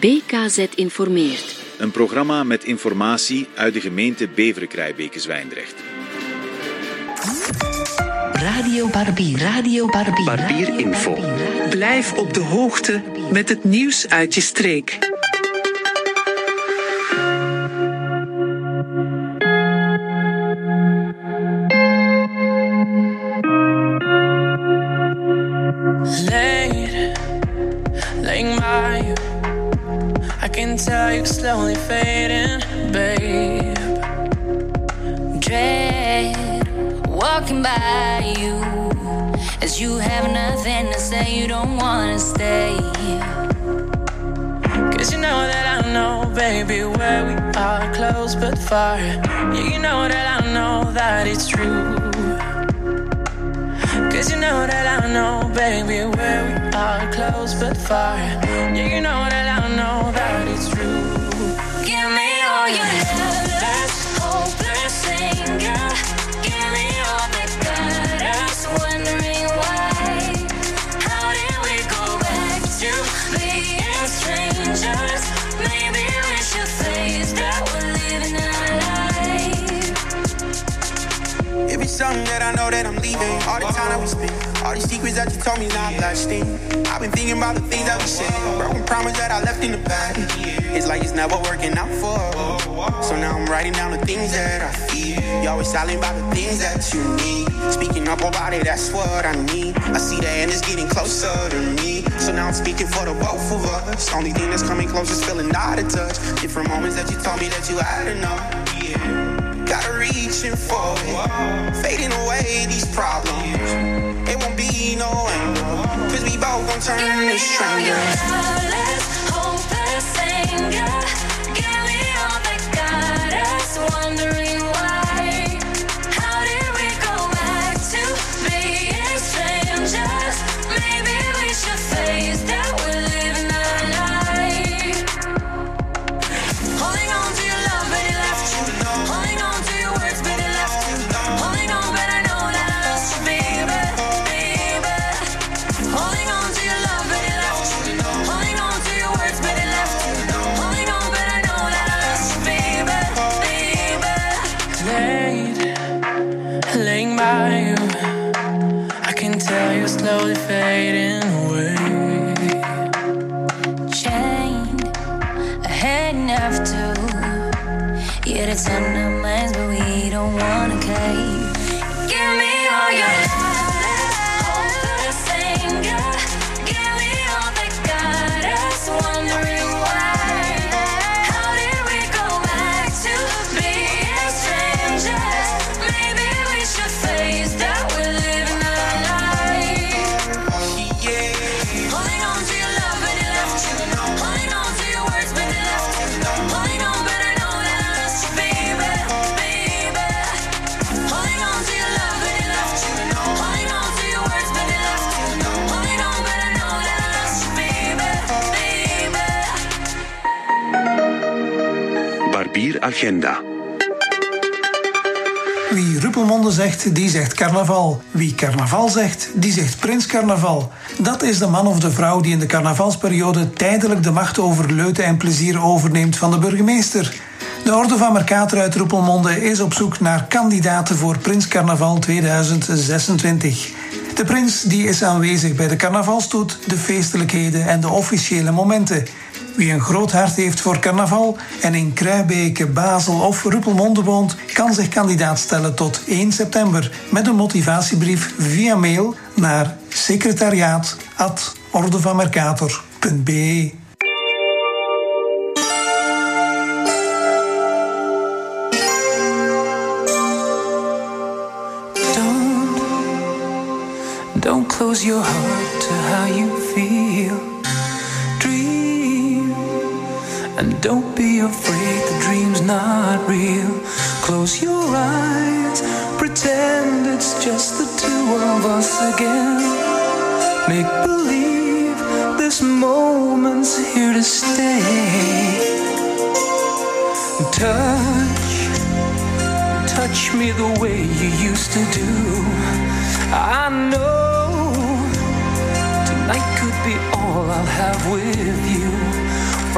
BKZ informeert. Een programma met informatie uit de gemeente Beveren-Krijbeke-Zwijndrecht. Radio Barbier. Radio Barbier. Barbier Info. Blijf op de hoogte met het nieuws uit je streek. Far. You know that I know that it's true. Cause you know that I know, baby, where we are close but far. Yeah, you know that I know that it's something that I know that I'm leaving. All the time that we spent, all these secrets that you told me not lasting. I've been thinking about the things that we said, broken promise that I left in the past. It's like it's never working out for. So now I'm writing down the things that I feel. You always silent about the things that you need. Speaking up about it, that's what I need. I see the end is getting closer to me. So now I'm speaking for the both of us. Only thing that's coming close is feeling out of touch. Different moments that you told me that you had enough pushing forward. Fading away these problems. It won't be no end. Cause we both gon' turn this strangers. Hopeless anger. Wie Ruppelmonde zegt, die zegt carnaval. Wie carnaval zegt, die zegt prins carnaval. Dat is de man of de vrouw die in de carnavalsperiode tijdelijk de macht over leuten en plezier overneemt van de burgemeester. De Orde van Mercator uit Ruppelmonde is op zoek naar kandidaten voor Prins Carnaval 2026. De prins die is aanwezig bij de carnavalstoet, de feestelijkheden en de officiële momenten. Wie een groot hart heeft voor carnaval en in Kruibeke, Basel of Ruppelmonde woont, kan zich kandidaat stellen tot 1 september met een motivatiebrief via mail naar secretariaat.ordevanmercator.be. Don't, close your heart to how you feel. And don't be afraid the dream's not real. Close your eyes, pretend it's just the two of us again. Make believe this moment's here to stay. Touch, touch me the way you used to do. I know tonight could be all I'll have with you.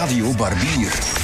Radio Barbier.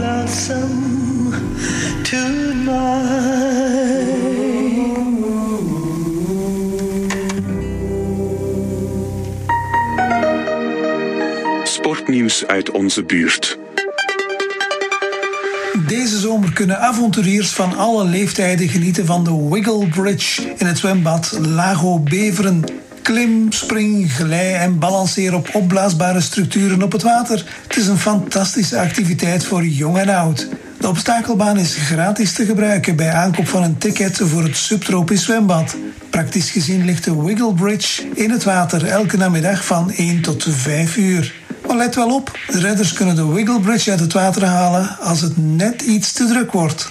uit onze buurt. Deze zomer kunnen avonturiers van alle leeftijden genieten van de Wiggle Bridge in het zwembad Lago Beveren. Klim, spring, glij en balanceer op opblaasbare structuren op het water. Het is een fantastische activiteit voor jong en oud. De obstakelbaan is gratis te gebruiken bij aankoop van een ticket voor het subtropisch zwembad. Praktisch gezien ligt de Wiggle Bridge in het water elke namiddag van 1 tot 5 uur maar let wel op, de redders kunnen de Wiggle Bridge uit het water halen als het net iets te druk wordt.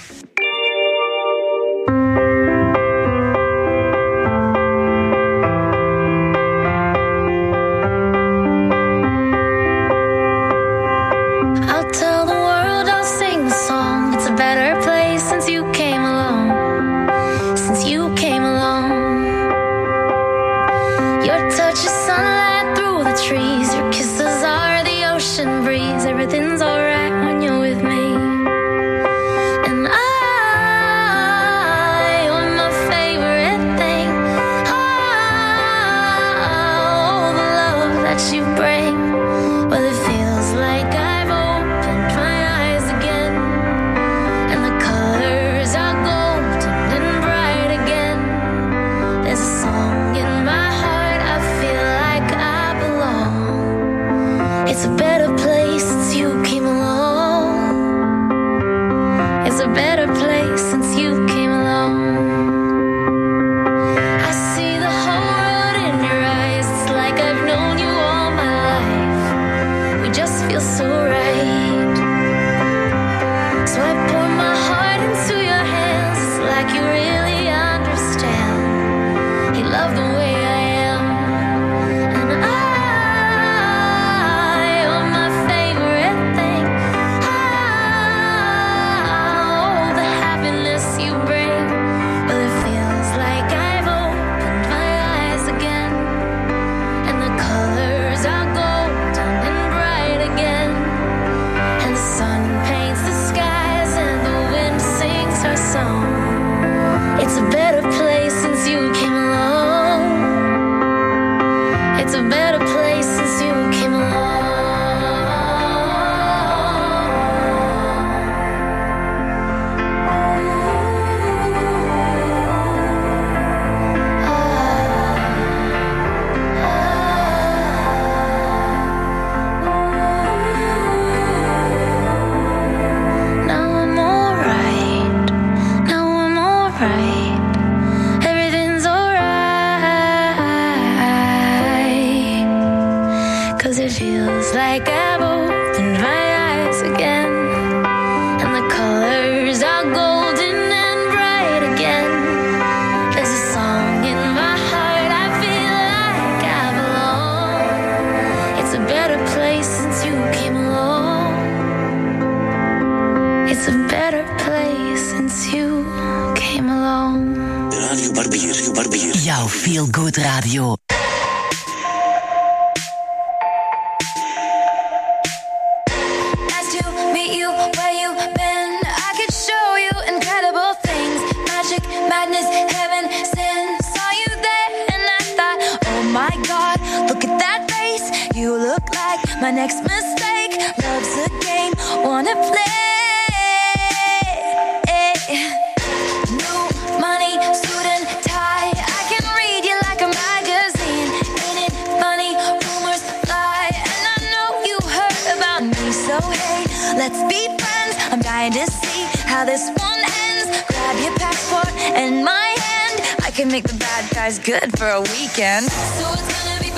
So hey, let's be friends. I'm dying to see how this one ends. Grab your passport and my hand. I can make the bad guys good for a weekend. So it's gonna be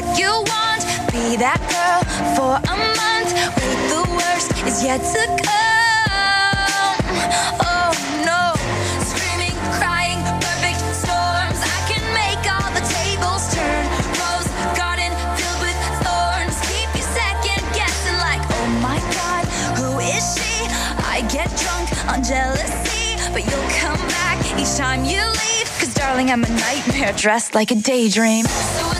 what you want. Be that girl for a month. Wait, the worst is yet to come. Oh no. Screaming, crying, perfect storms. I can make all the tables turn. Rose garden filled with thorns. Keep you second guessing, like, oh my god, who is she? I get drunk on jealousy, but you'll come back each time you leave. Cause darling, I'm a nightmare dressed like a daydream. So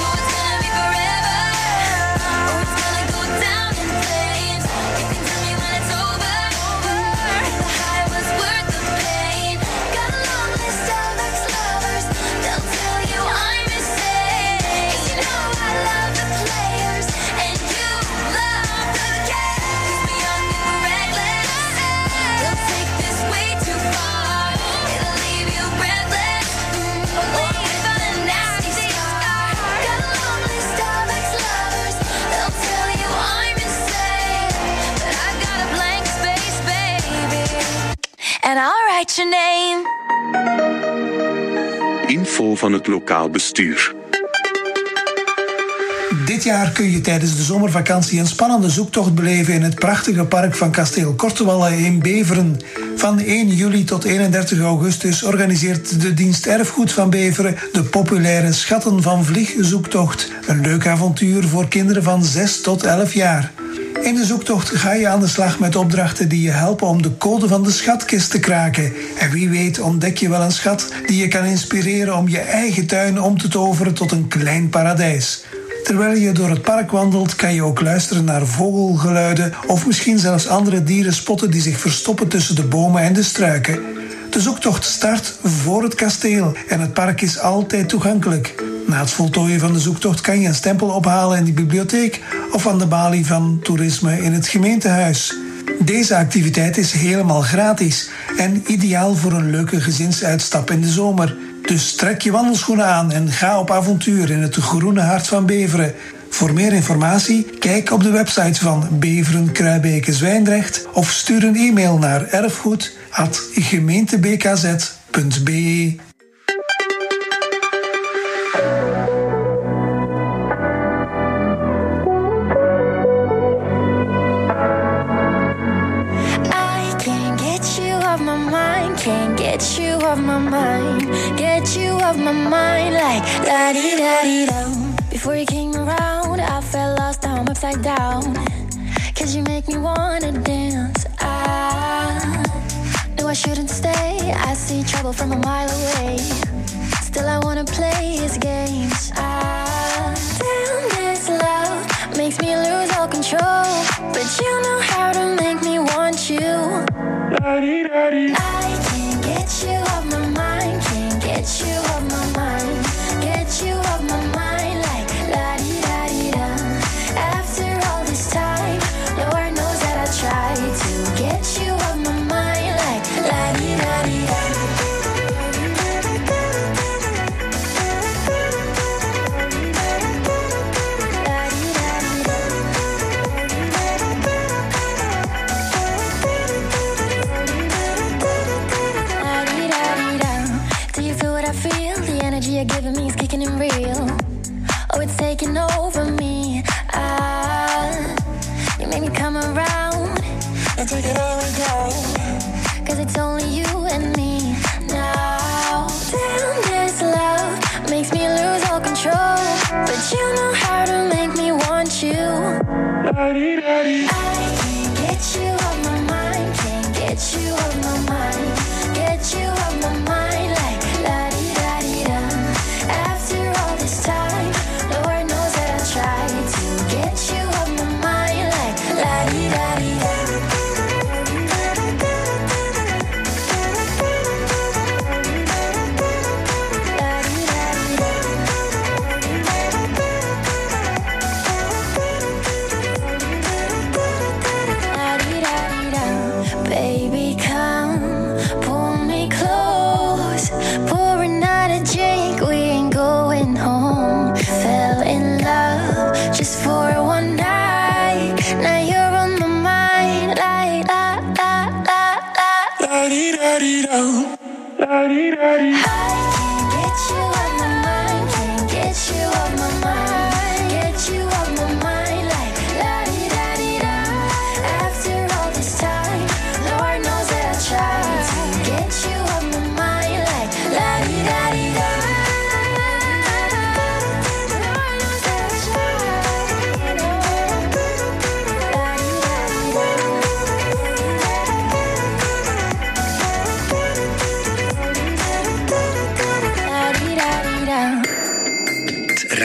And I'll write your name. Info van het lokaal bestuur. Dit jaar kun je tijdens de zomervakantie een spannende zoektocht beleven in het prachtige park van Kasteel Kortewalle in Beveren. Van 1 juli tot 31 augustus organiseert de dienst Erfgoed van Beveren de populaire Schatten van Vlieg zoektocht. Een leuk avontuur voor kinderen van 6 tot 11 jaar. In de zoektocht ga je aan de slag met opdrachten die je helpen om de code van de schatkist te kraken. En wie weet ontdek je wel een schat die je kan inspireren om je eigen tuin om te toveren tot een klein paradijs. Terwijl je door het park wandelt, kan je ook luisteren naar vogelgeluiden of misschien zelfs andere dieren spotten die zich verstoppen tussen de bomen en de struiken. De zoektocht start voor het kasteel en het park is altijd toegankelijk. Na het voltooien van de zoektocht kan je een stempel ophalen in de bibliotheek of aan de balie van toerisme in het gemeentehuis. Deze activiteit is helemaal gratis en ideaal voor een leuke gezinsuitstap in de zomer. Dus trek je wandelschoenen aan en ga op avontuur in het groene hart van Beveren. Voor meer informatie kijk op de website van Beveren Kruibeke Zwijndrecht of stuur een e-mail naar erfgoed@gemeentebkz.be. I can't get you off my mind, can't get you off my mind, get you off my mind like. Before you came around, I felt lost, I'm upside down. Cause you make me wanna dance. I shouldn't stay, I see trouble from a mile away. Still, I wanna play his games. I, damn, this love makes me lose all control. But you know how to make me want you. I can't I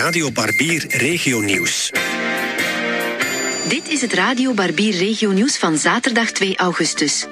Radio Barbier Regio Nieuws. Dit is het Radio Barbier Regio Nieuws van zaterdag 2 augustus.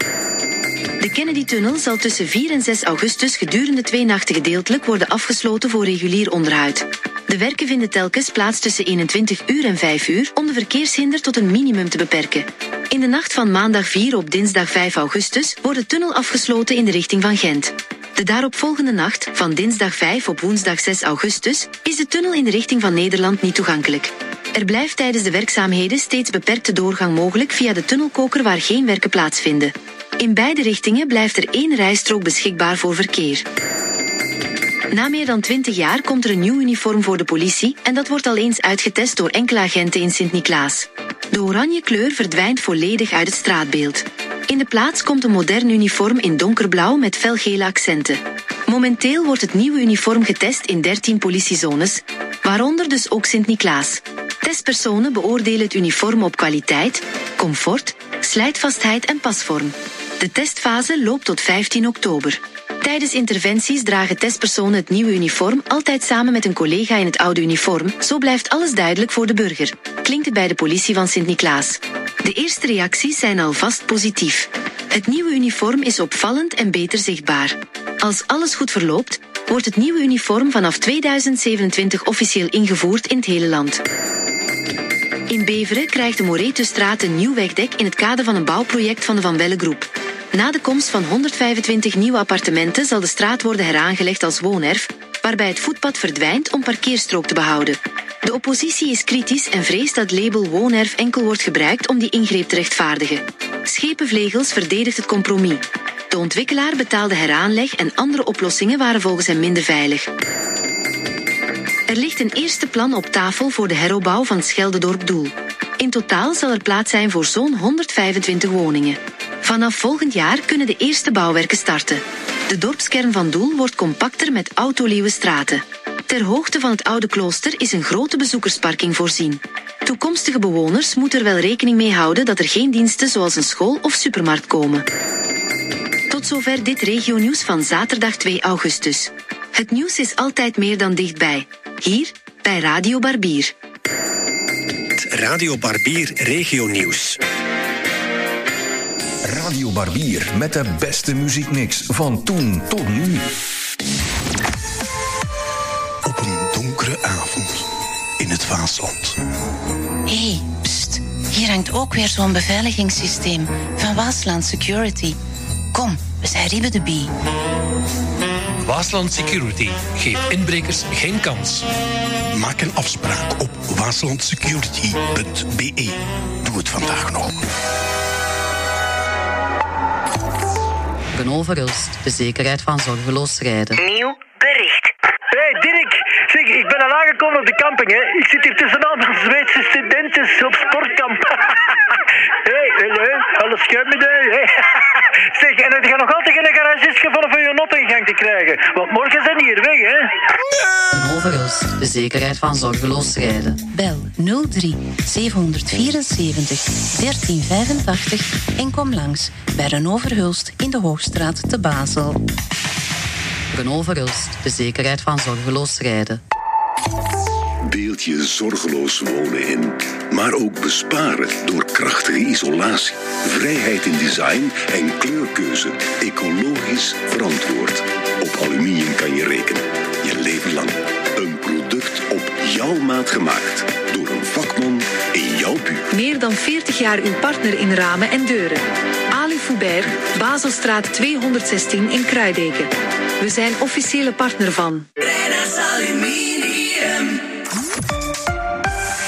De Kennedy-tunnel zal tussen 4 en 6 augustus gedurende twee nachten gedeeltelijk worden afgesloten voor regulier onderhoud. De werken vinden telkens plaats tussen 21 uur en 5 uur om de verkeershinder tot een minimum te beperken. In de nacht van maandag 4 op dinsdag 5 augustus wordt de tunnel afgesloten in de richting van Gent. De daaropvolgende nacht, van dinsdag 5 op woensdag 6 augustus, is de tunnel in de richting van Nederland niet toegankelijk. Er blijft tijdens de werkzaamheden steeds beperkte doorgang mogelijk via de tunnelkoker waar geen werken plaatsvinden. In beide richtingen blijft er één rijstrook beschikbaar voor verkeer. Na meer dan 20 jaar komt er een nieuw uniform voor de politie en dat wordt al eens uitgetest door enkele agenten in Sint-Niklaas. De oranje kleur verdwijnt volledig uit het straatbeeld. In de plaats komt een modern uniform in donkerblauw met felgele accenten. Momenteel wordt het nieuwe uniform getest in 13 politiezones, waaronder dus ook Sint-Niklaas. Testpersonen beoordelen het uniform op kwaliteit, comfort, slijtvastheid en pasvorm. De testfase loopt tot 15 oktober. Tijdens interventies dragen testpersonen het nieuwe uniform altijd samen met een collega in het oude uniform. Zo blijft alles duidelijk voor de burger. Klinkt het bij de politie van Sint-Niklaas. De eerste reacties zijn alvast positief. Het nieuwe uniform is opvallend en beter zichtbaar. Als alles goed verloopt, wordt het nieuwe uniform vanaf 2027 officieel ingevoerd in het hele land. In Beveren krijgt de Moretusstraat een nieuw wegdek in het kader van een bouwproject van de Van Welle Groep. Na de komst van 125 nieuwe appartementen zal de straat worden heraangelegd als woonerf, waarbij het voetpad verdwijnt om parkeerstrook te behouden. De oppositie is kritisch en vreest dat label woonerf enkel wordt gebruikt om die ingreep te rechtvaardigen. Schepenvlegels verdedigt het compromis. De ontwikkelaar betaalde heraanleg en andere oplossingen waren volgens hem minder veilig. Er ligt een eerste plan op tafel voor de heropbouw van Scheldedorp Doel. In totaal zal er plaats zijn voor zo'n 125 woningen. Vanaf volgend jaar kunnen de eerste bouwwerken starten. De dorpskern van Doel wordt compacter met autoluwe straten. Ter hoogte van het oude klooster is een grote bezoekersparking voorzien. Toekomstige bewoners moeten er wel rekening mee houden dat er geen diensten zoals een school of supermarkt komen. Tot zover dit regionieuws van zaterdag 2 augustus. Het nieuws is altijd meer dan dichtbij. Hier bij Radio Barbier. Radio Barbier Regio Nieuws. Radio Barbier met de beste muziekmix van toen tot nu. Op een donkere avond in het Vaasland. Hé, hey, pst. Hier hangt ook weer zo'n beveiligingssysteem van Waasland Security. Kom, we zijn Riebe de Bie. Waasland Security geeft inbrekers geen kans. Maak een afspraak op waaslandsecurity.be. Doe het vandaag nog. Verhulst, de zekerheid van zorgeloos rijden. Nieuw bericht. Hé, Dirk, zeg, ik ben al aangekomen op de camping, hè. Ik zit hier tussen allemaal Zweedse studenten op sportkamp. Hé, hey, hallo, alles goed met u? Hey. Zeg, en je gaat nog altijd geen garagist gevonden voor je not in gang te krijgen. Want morgen zijn die hier Overlast, de zekerheid van zorgeloos rijden. Bel 03 774 1385 en kom langs bij Renault Verhulst in de Hoogstraat te Basel. Renault Verhulst, de zekerheid van zorgeloos rijden. Beeld je zorgeloos wonen in, maar ook besparen door krachtige isolatie, vrijheid in design en kleurkeuze, ecologisch verantwoord. Op aluminium kan je rekenen, je leven lang. Een product op jouw maat gemaakt, door een vakman in jouw buurt. Meer dan 40 jaar uw partner in ramen en deuren. Ali Foubert, Baselstraat 216 in Kruideken. We zijn officiële partner van.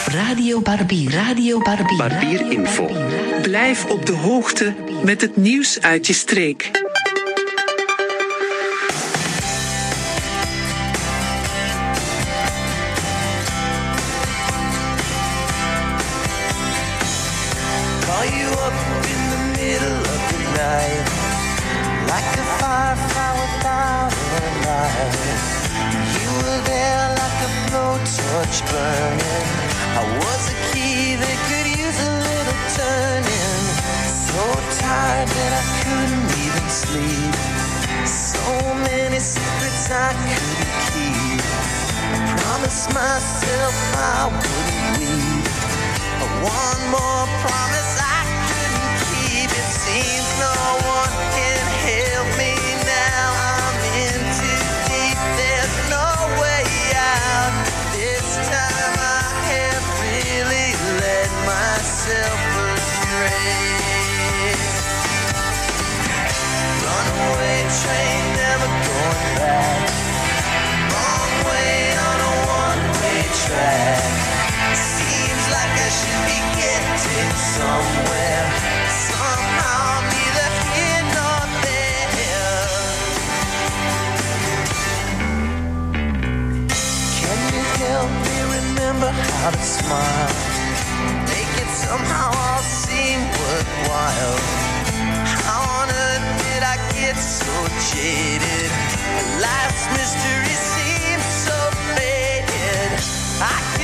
Radio Barbier. Radio Barbier. Barbier Info. Blijf op de hoogte met het nieuws uit je streek. Burning. I was a key that could use a little turning. So tired that I couldn't even sleep. So many secrets I couldn't keep. I promised myself I wouldn't leave. One more promise I couldn't keep. It seems no one how to smile? Make it somehow all seem worthwhile. Get so jaded? Life's mystery seems so faded. I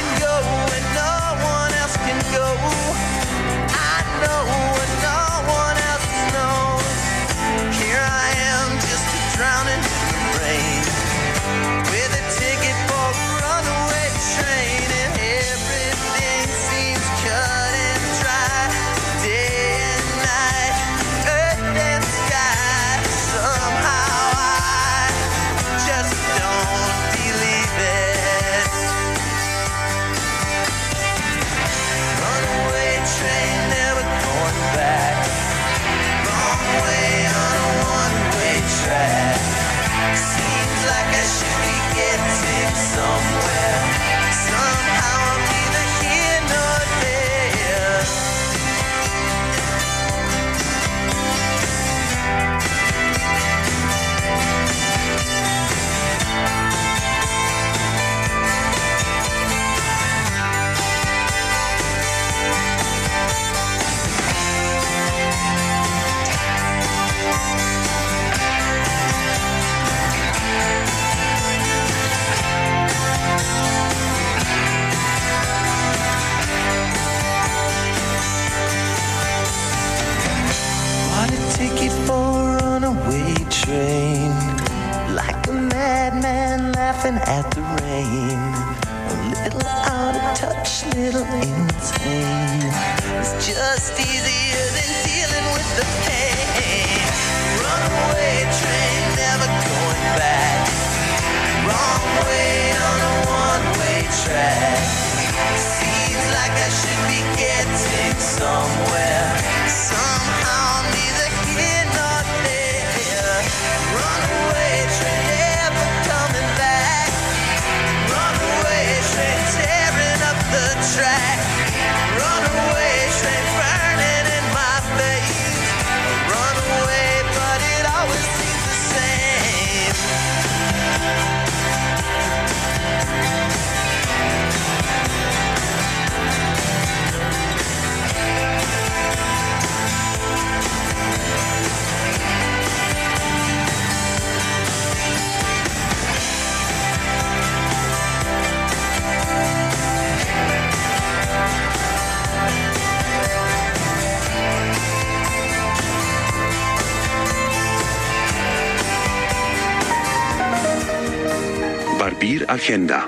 agenda.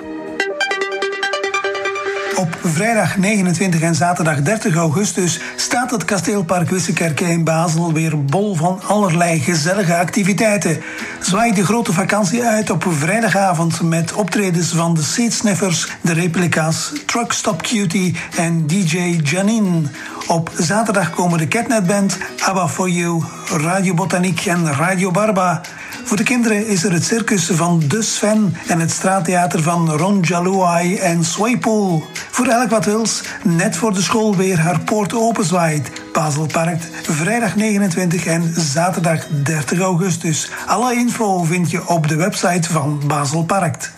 Op vrijdag 29 en zaterdag 30 augustus staat het kasteelpark Wissekerke in Basel weer bol van allerlei gezellige activiteiten. Zwaai de grote vakantie uit op vrijdagavond met optredens van de Seedsniffers, de replica's Truck Stop Cutie en DJ Janine. Op zaterdag komen de Catnet Band, ABBA For You, Radio Botaniek en Radio Barba. Voor de kinderen is er het circus van De Sven en het straattheater van Ron Jalouai en Swaypool. Voor elk wat wils, net voor de school weer haar poort openzwaait. Baselpark, vrijdag 29 en zaterdag 30 augustus. Alle info vind je op de website van Baselpark.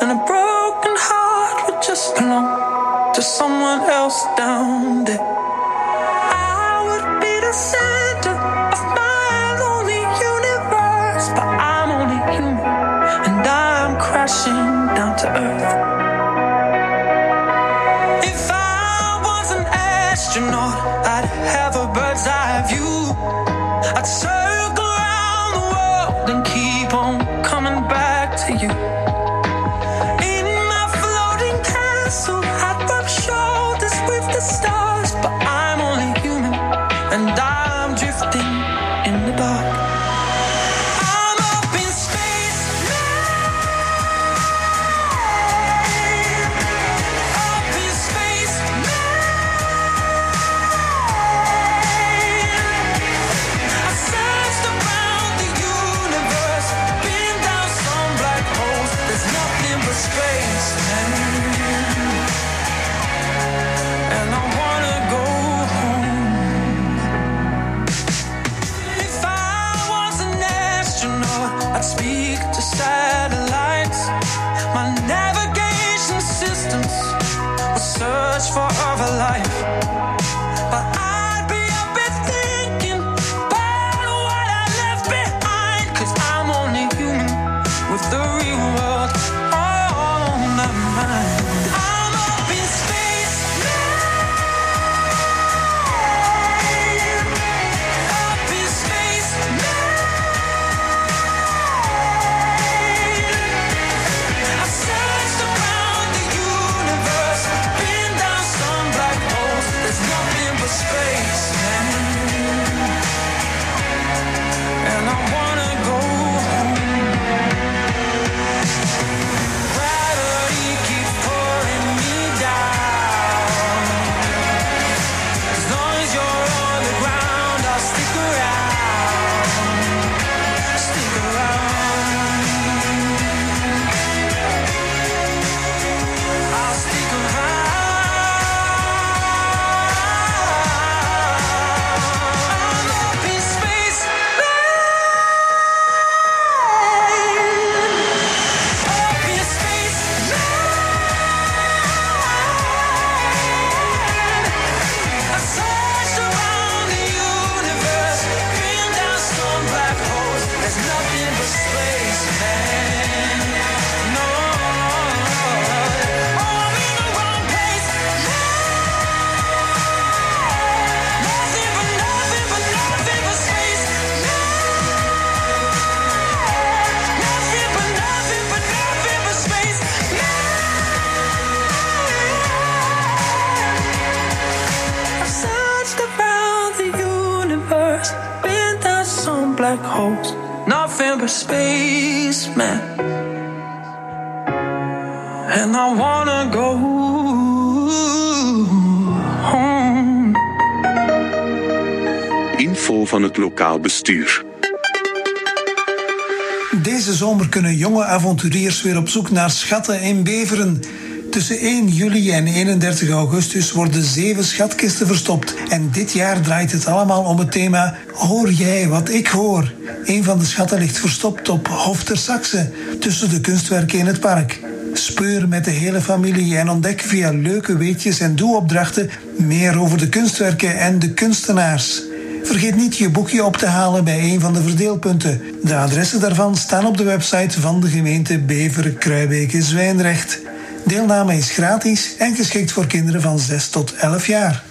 And a broken heart would just belong to someone else down there. I would be the center of my lonely universe, but I'm only human and I'm crashing down to earth. Nothing but space, man. And I wanna go home. Info van het lokaal bestuur. Deze zomer kunnen jonge avonturiers weer op zoek naar schatten in Beveren. Tussen 1 juli en 31 augustus worden zeven schatkisten verstopt. En dit jaar draait het allemaal om het thema Hoor jij wat ik hoor? Een van de schatten ligt verstopt op Hof ter Saxe, tussen de kunstwerken in het park. Speur met de hele familie en ontdek via leuke weetjes en doe-opdrachten meer over de kunstwerken en de kunstenaars. Vergeet niet je boekje op te halen bij een van de verdeelpunten. De adressen daarvan staan op de website van de gemeente Beveren, Kruibeke, Zwijndrecht. Deelname is gratis en geschikt voor kinderen van 6 tot 11 jaar.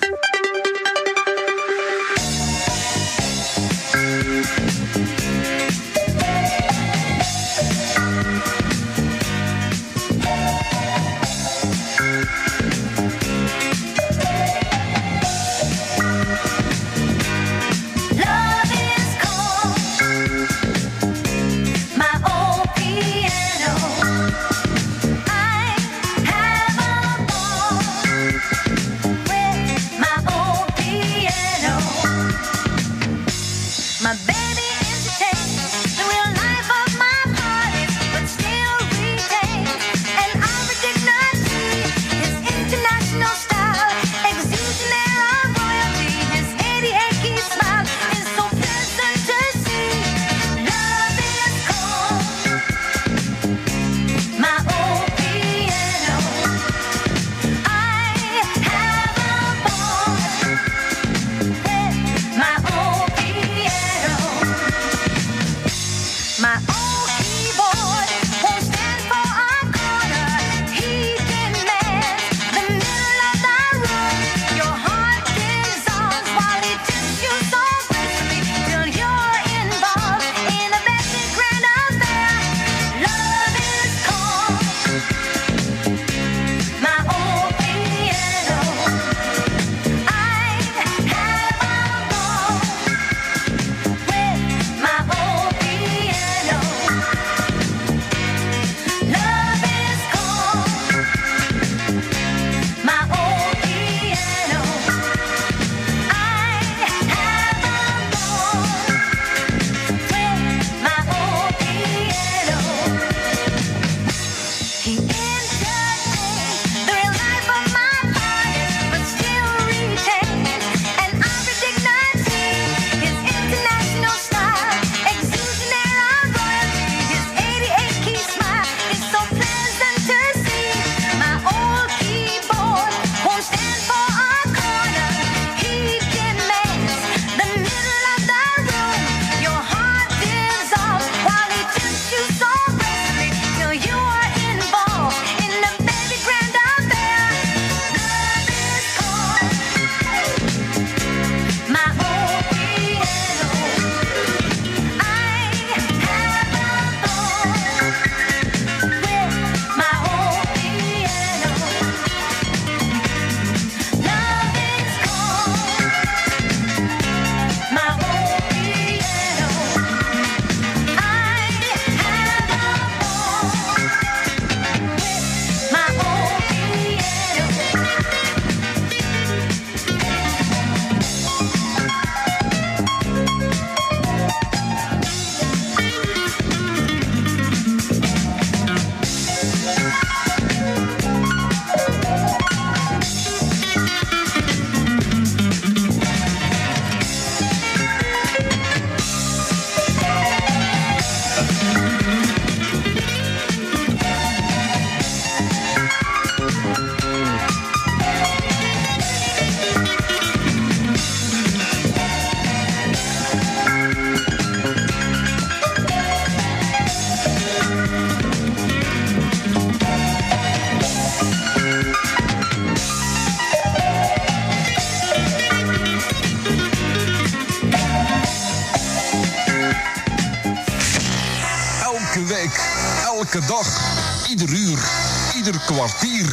kwartier.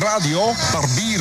Radio Barbier.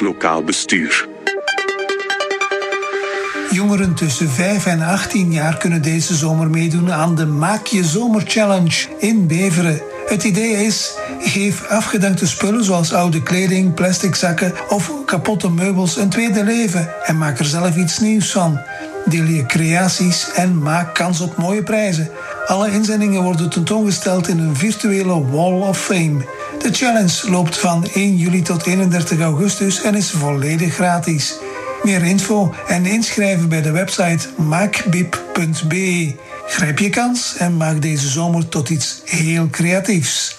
lokaal bestuur. Jongeren tussen 5 en 18 jaar kunnen deze zomer meedoen aan de Maak je Zomer Challenge in Beveren. Het idee is: geef afgedankte spullen zoals oude kleding, plastic zakken of kapotte meubels een tweede leven en maak er zelf iets nieuws van. Deel je creaties en maak kans op mooie prijzen. Alle inzendingen worden tentoongesteld in een virtuele Wall of Fame. De challenge loopt van 1 juli tot 31 augustus en is volledig gratis. Meer info en inschrijven bij de website maakbip.be Grijp je kans en maak deze zomer tot iets heel creatiefs.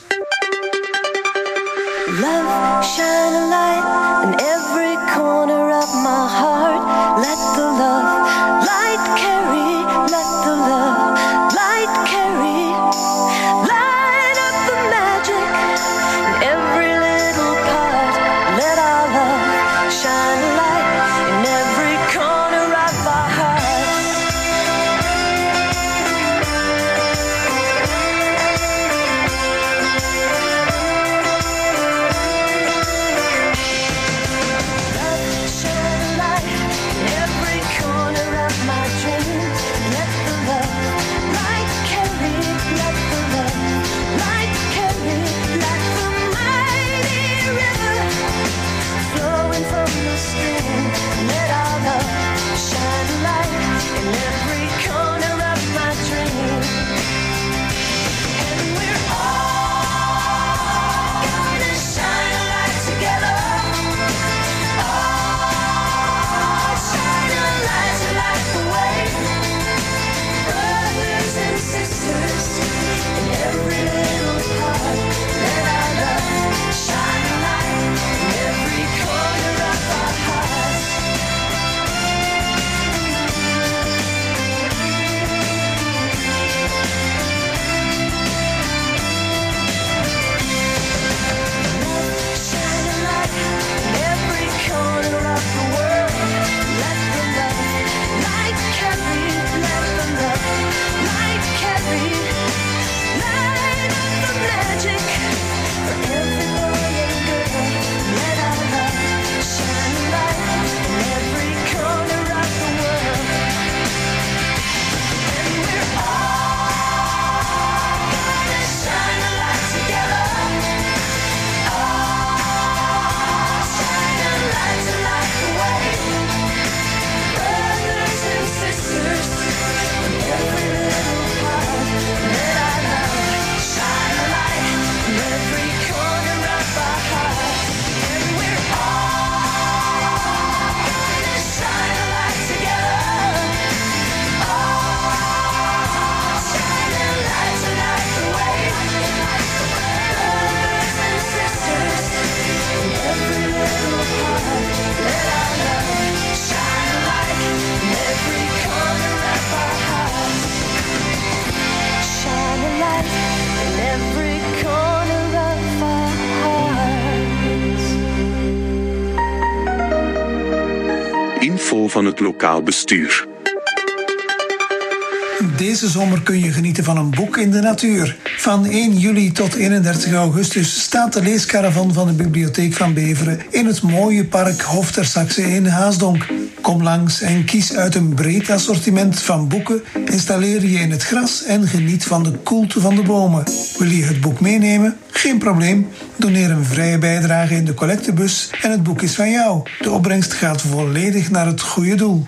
lokaal bestuur. Deze zomer kun je genieten van een boek in de natuur. Van 1 juli tot 31 augustus staat de leescaravan van de Bibliotheek van Beveren in het mooie park Hof Saxe in Haasdonk. Kom langs en kies uit een breed assortiment van boeken, installeer je in het gras en geniet van de koelte van de bomen. Wil je het boek meenemen? Geen probleem. Doneer een vrije bijdrage in de collectebus en het boek is van jou. De opbrengst gaat volledig naar het goede doel.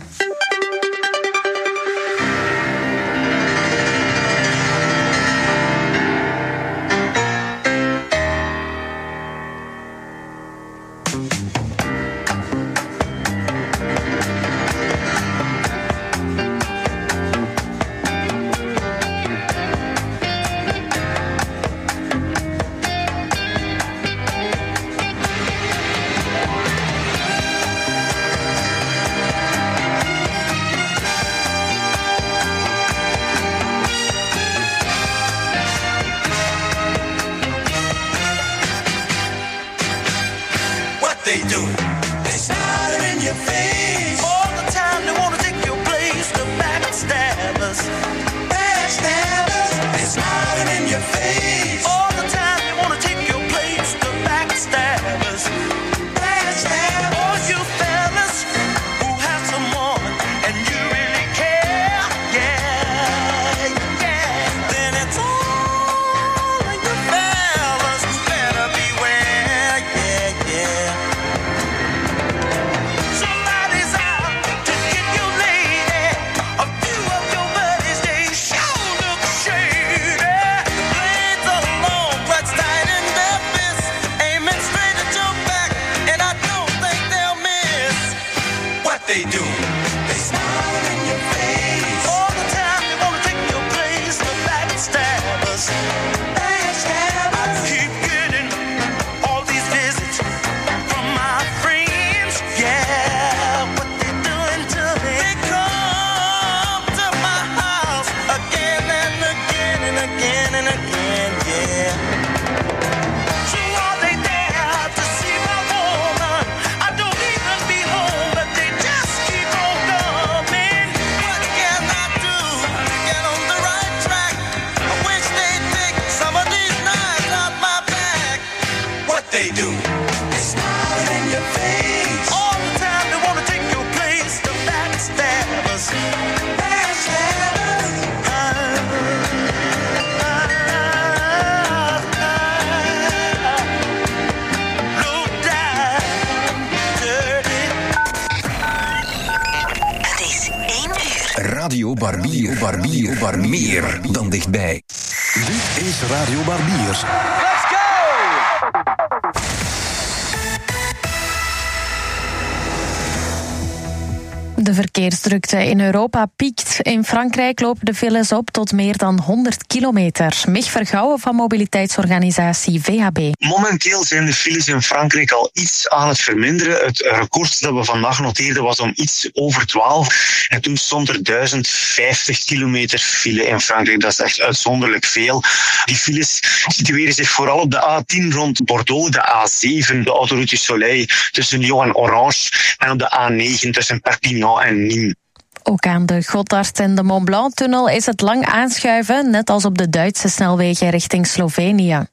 Meer in Europa piekt. In Frankrijk lopen de files op tot meer dan 100 kilometer. Mich Vergouwen van mobiliteitsorganisatie VHB. Momenteel zijn de files in Frankrijk al iets aan het verminderen. Het record dat we vandaag noteerden was om iets over 12. En toen stond er 1050 kilometer file in Frankrijk. Dat is echt uitzonderlijk veel. Die files situeren zich vooral op de A10 rond Bordeaux, de A7, de autoroute Soleil tussen Lyon en Orange en op de A9 tussen Perpignan en Nîmes. Ook aan de Gotthard en de Mont Blanc-tunnel is het lang aanschuiven, net als op de Duitse snelwegen richting Slovenië.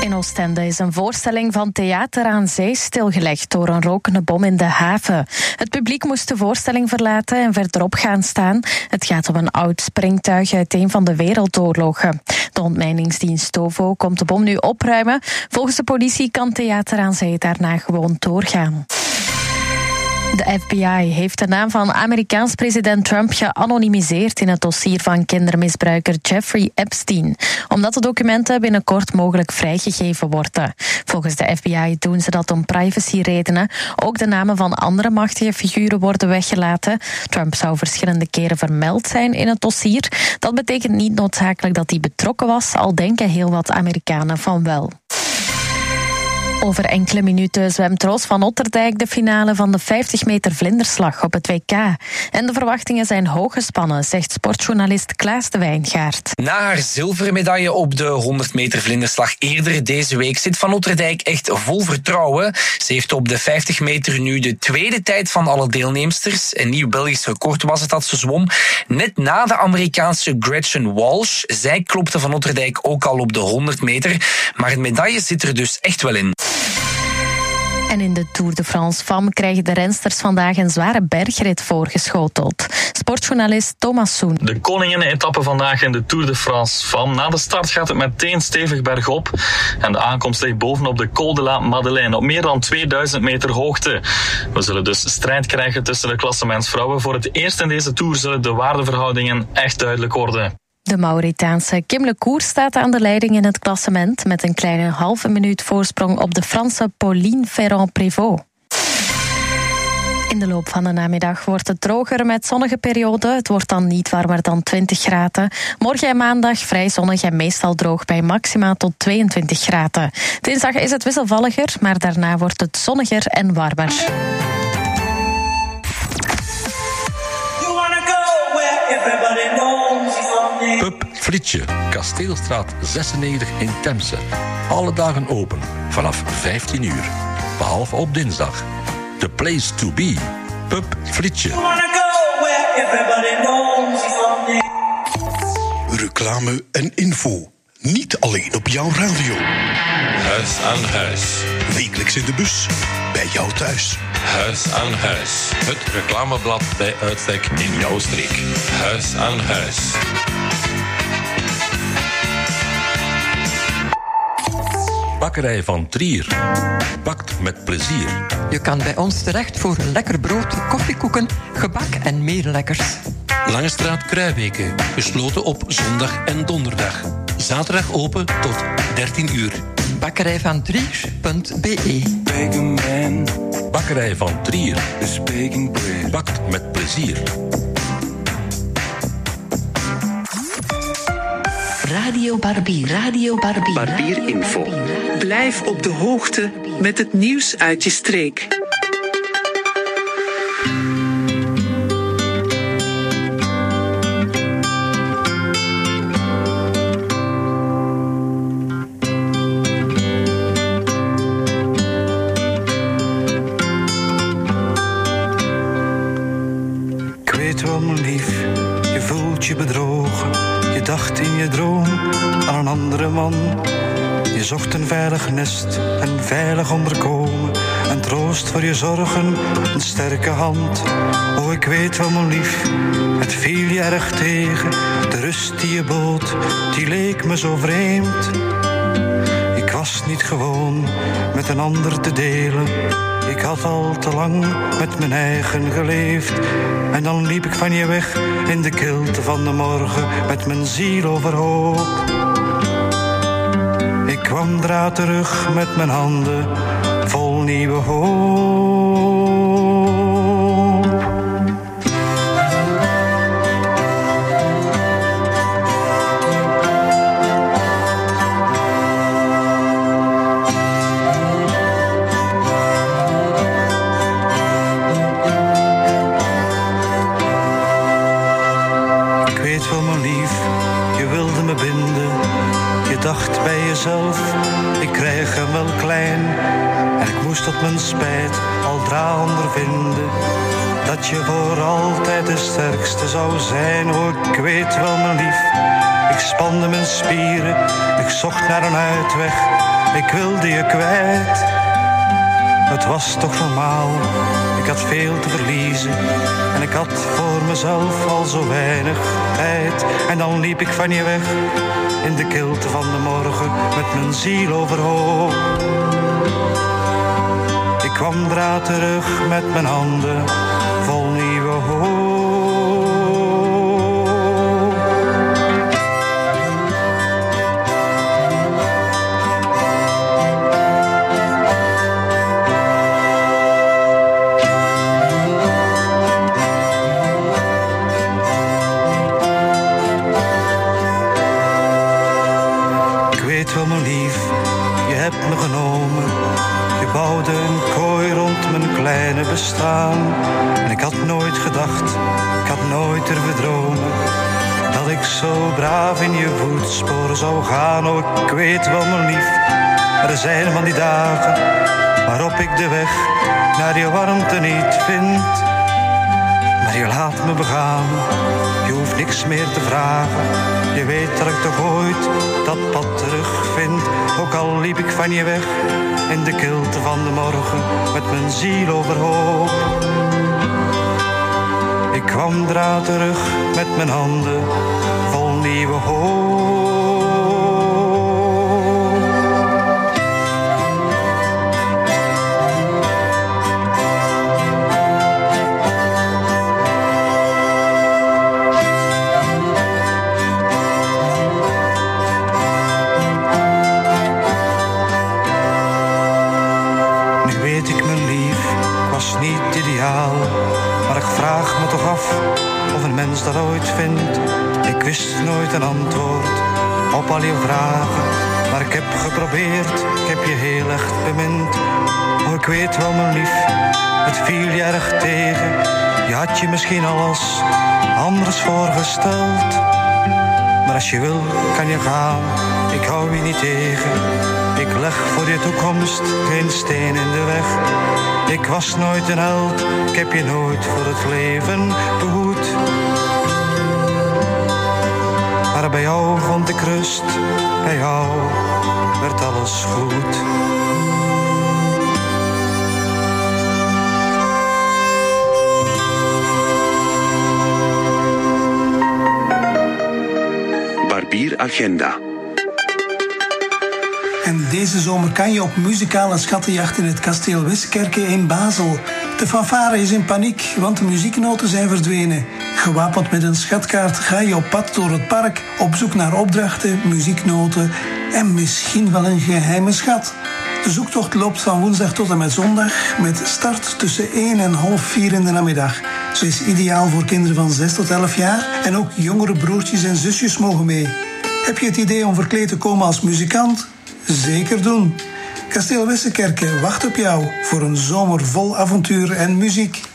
In Oostende is een voorstelling van Theater aan Zee stilgelegd door een rokende bom in de haven. Het publiek moest de voorstelling verlaten en verderop gaan staan. Het gaat om een oud springtuig uit een van de wereldoorlogen. De ontmijningsdienst TOVO komt de bom nu opruimen. Volgens de politie kan Theater aan Zee daarna gewoon doorgaan. De FBI heeft de naam van Amerikaans president Trump geanonimiseerd in het dossier van kindermisbruiker Jeffrey Epstein, omdat de documenten binnenkort mogelijk vrijgegeven worden. Volgens de FBI doen ze dat om privacyredenen. Ook de namen van andere machtige figuren worden weggelaten. Trump zou verschillende keren vermeld zijn in het dossier. Dat betekent niet noodzakelijk dat hij betrokken was, al denken heel wat Amerikanen van wel. Over enkele minuten zwemt Roos van Otterdijk de finale van de 50 meter vlinderslag op het WK. En de verwachtingen zijn hoog gespannen, zegt sportjournalist Klaas de Wijngaard. Na haar zilveren medaille op de 100 meter vlinderslag eerder deze week zit Van Otterdijk echt vol vertrouwen. Ze heeft op de 50 meter nu de tweede tijd van alle deelnemsters. Een nieuw Belgisch record was het dat ze zwom. Net na de Amerikaanse Gretchen Walsh. Zij klopte Van Otterdijk ook al op de 100 meter. Maar een medaille zit er dus echt wel in. En in de Tour de France FAM krijgen de rensters vandaag een zware bergrit voorgeschoteld. Sportjournalist Thomas Soen. De koninginnen-etappe vandaag in de Tour de France van. Na de start gaat het meteen stevig bergop. En de aankomst ligt bovenop de Col de la Madeleine op meer dan 2000 meter hoogte. We zullen dus strijd krijgen tussen de klassementsvrouwen. Voor het eerst in deze Tour zullen de waardeverhoudingen echt duidelijk worden. De Mauritaanse Kim Lecour staat aan de leiding in het klassement met een kleine halve minuut voorsprong op de Franse Pauline Ferrand-Prévot. In de loop van de namiddag wordt het droger met zonnige perioden. Het wordt dan niet warmer dan 20 graden. Morgen en maandag vrij zonnig en meestal droog bij maxima tot 22 graden. Dinsdag is het wisselvalliger, maar daarna wordt het zonniger en warmer. Pub Frietje, Kasteelstraat 96 in Temse. Alle dagen open, vanaf 15 uur. Behalve op dinsdag. The place to be. Pub Frietje. You wanna go where everybody knows your name. Reclame en info. Niet alleen op jouw radio. Huis aan huis. Wekelijks in de bus. Bij jou thuis. Huis aan huis. Het reclameblad bij uitstek in jouw streek. Huis aan huis. Bakkerij van Trier. Bakt met plezier. Je kan bij ons terecht voor een lekker brood, koffiekoeken, gebak en meer lekkers. Langestraat Kruijbeke. Gesloten op zondag en donderdag. Zaterdag open tot 13 uur. bakkerijvantrier.be Bakkerij van Trier. Bakt met plezier. Radio Barbier. Radio Barbier. Barbier Info. Blijf op de hoogte met het nieuws uit je streek. Andere man. Je zocht een veilig nest, een veilig onderkomen. Een troost voor je zorgen, een sterke hand. Oh, ik weet wel, mijn lief, het viel je erg tegen. De rust die je bood, die leek me zo vreemd. Ik was niet gewoon met een ander te delen. Ik had al te lang met mijn eigen geleefd. En dan liep ik van je weg in de kilte van de morgen met mijn ziel overhoop. Kwam draad terug met mijn handen vol nieuwe hoop. Moest tot mijn spijt al ondervinden. Dat je voor altijd de sterkste zou zijn. Oh, ik weet wel, mijn lief, ik spande mijn spieren. Ik zocht naar een uitweg, ik wilde je kwijt. Het was toch normaal, ik had veel te verliezen. En ik had voor mezelf al zo weinig tijd. En dan liep ik van je weg, in de kilte van de morgen, met mijn ziel overhoop. Kwam draad terug met mijn handen, liep ik van je weg in de kilte van de morgen met mijn ziel overhoop. Ik kwam draad terug met mijn handen vol nieuwe hoop. Of een mens dat ooit vindt. Ik wist nooit een antwoord op al je vragen. Maar ik heb geprobeerd, ik heb je heel echt bemind. Oh, ik weet wel, mijn lief, het viel je erg tegen. Je had je misschien alles anders voorgesteld. Maar als je wil, kan je gaan. Ik hou je niet tegen. Ik leg voor je toekomst geen steen in de weg. Ik was nooit een held. Ik heb je nooit voor het leven behoed. Maar bij jou vond ik rust. Bij jou werd alles goed. agenda. En deze zomer kan je op muzikale schattenjacht in het kasteel Wiskerke in Basel. De fanfare is in paniek, want de muzieknoten zijn verdwenen. Gewapend met een schatkaart ga je op pad door het park op zoek naar opdrachten, muzieknoten en misschien wel een geheime schat. De zoektocht loopt van woensdag tot en met zondag met start tussen 1 en half 4 in de namiddag. Ze is ideaal voor kinderen van 6 tot 11 jaar en ook jongere broertjes en zusjes mogen mee. Heb je het idee om verkleed te komen als muzikant? Zeker doen. Kasteel Wissekerken wacht op jou voor een zomer vol avontuur en muziek.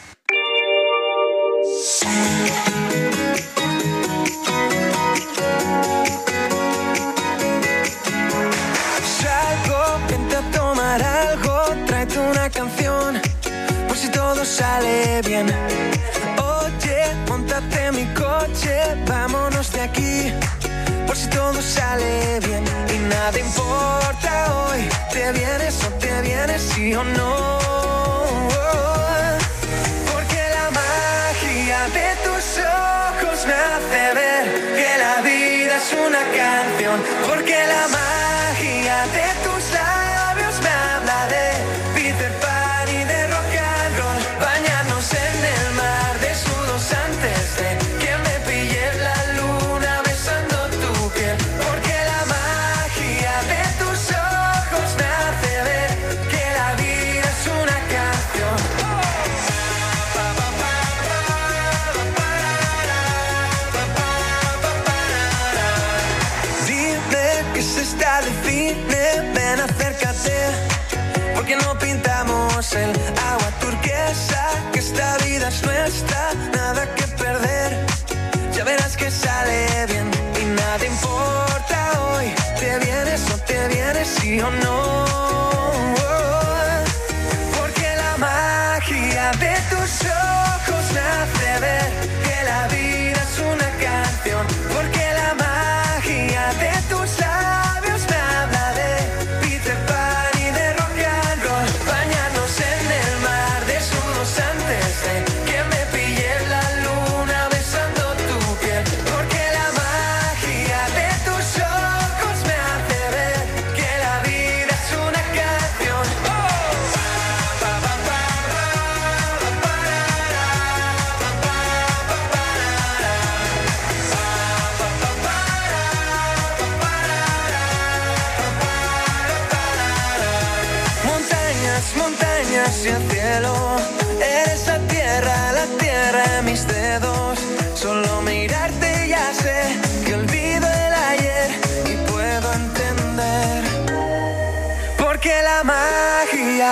come no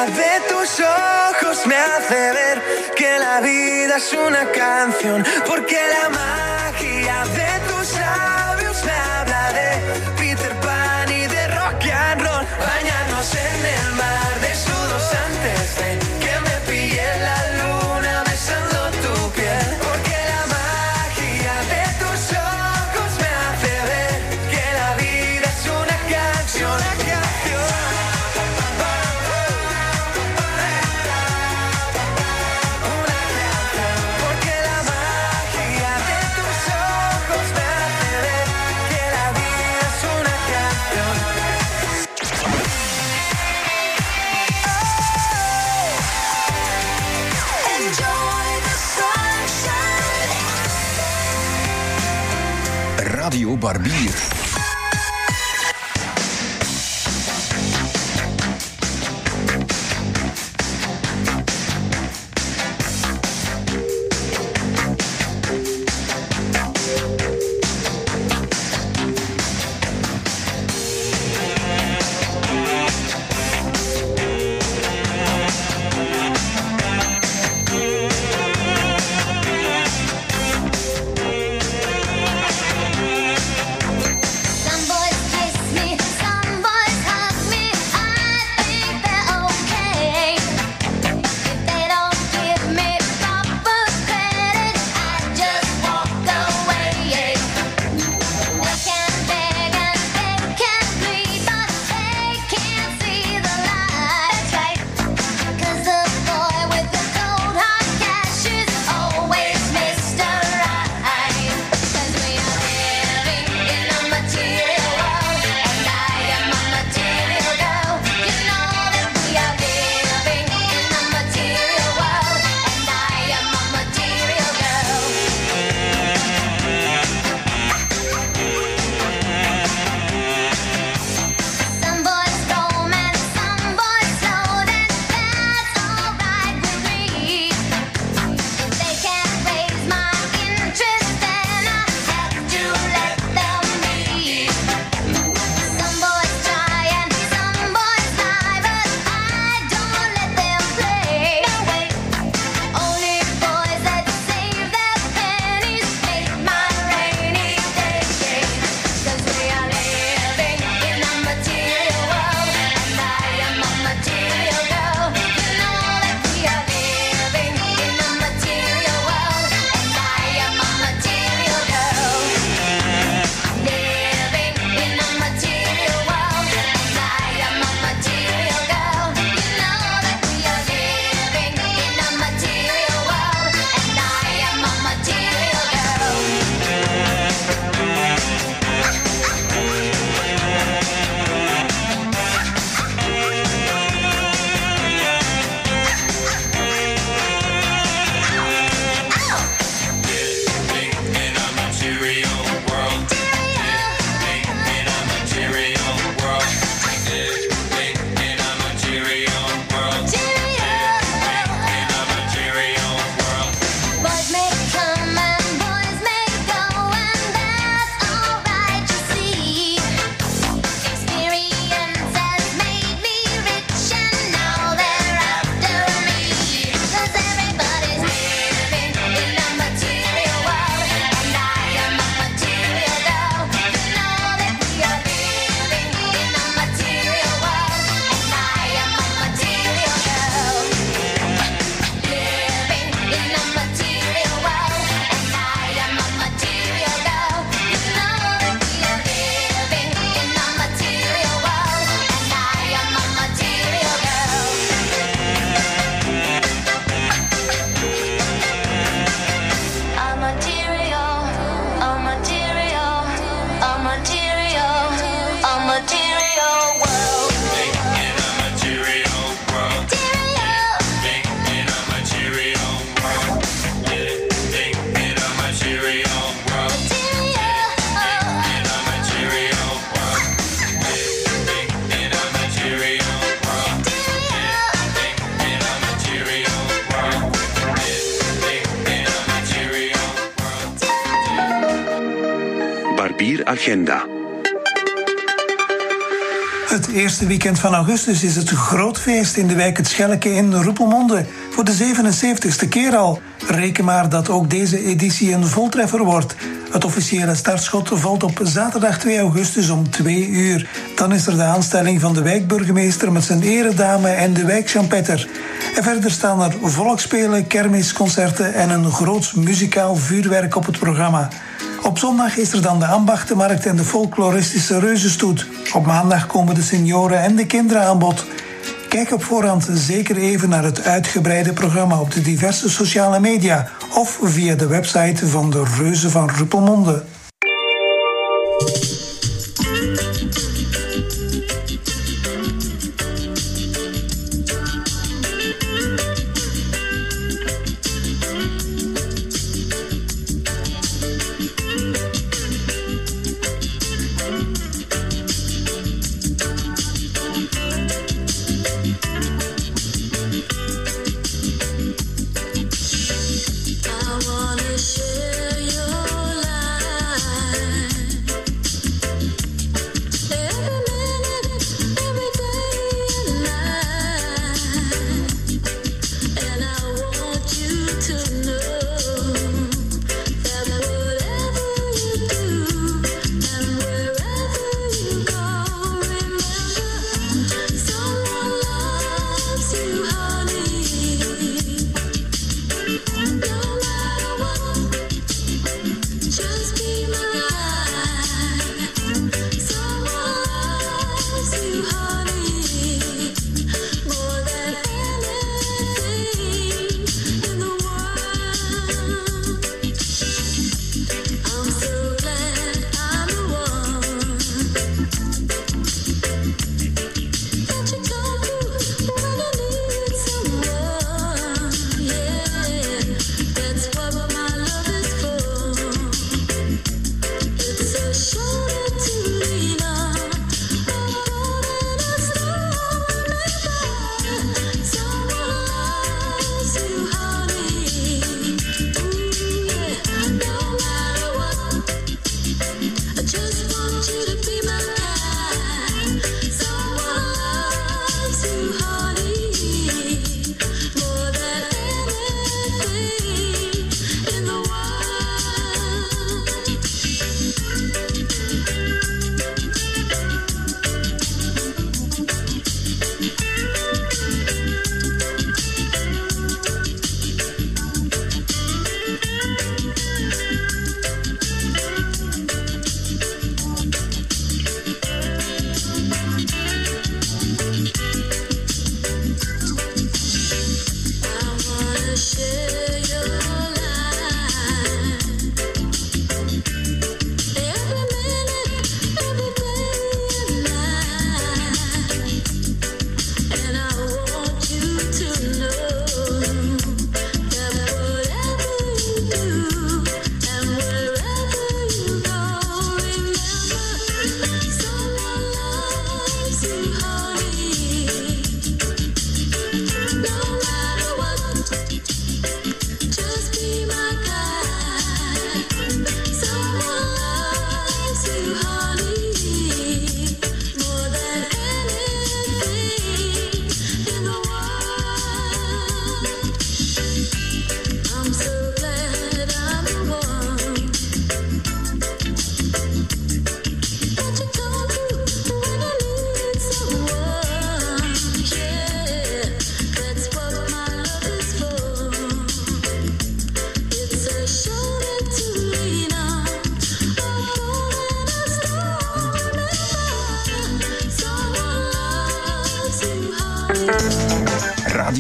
de tus ojos me hace ver que la vida es una canción, porque la Barbie. Augustus is het groot feest in de wijk Het Schelke in Roepelmonde. Voor de 77ste keer al. Reken maar dat ook deze editie een voltreffer wordt. Het officiële startschot valt op zaterdag 2 augustus om 2 uur. Dan is er de aanstelling van de wijkburgemeester met zijn eredame en de wijkchampetter. En verder staan er volksspelen, kermisconcerten en een groots muzikaal vuurwerk op het programma. Op zondag is er dan de ambachtenmarkt en de folkloristische reuzenstoet. Op maandag komen de senioren en de kinderen aan bod. Kijk op voorhand zeker even naar het uitgebreide programma op de diverse sociale media of via de website van de Reuzen van Ruppelmonde.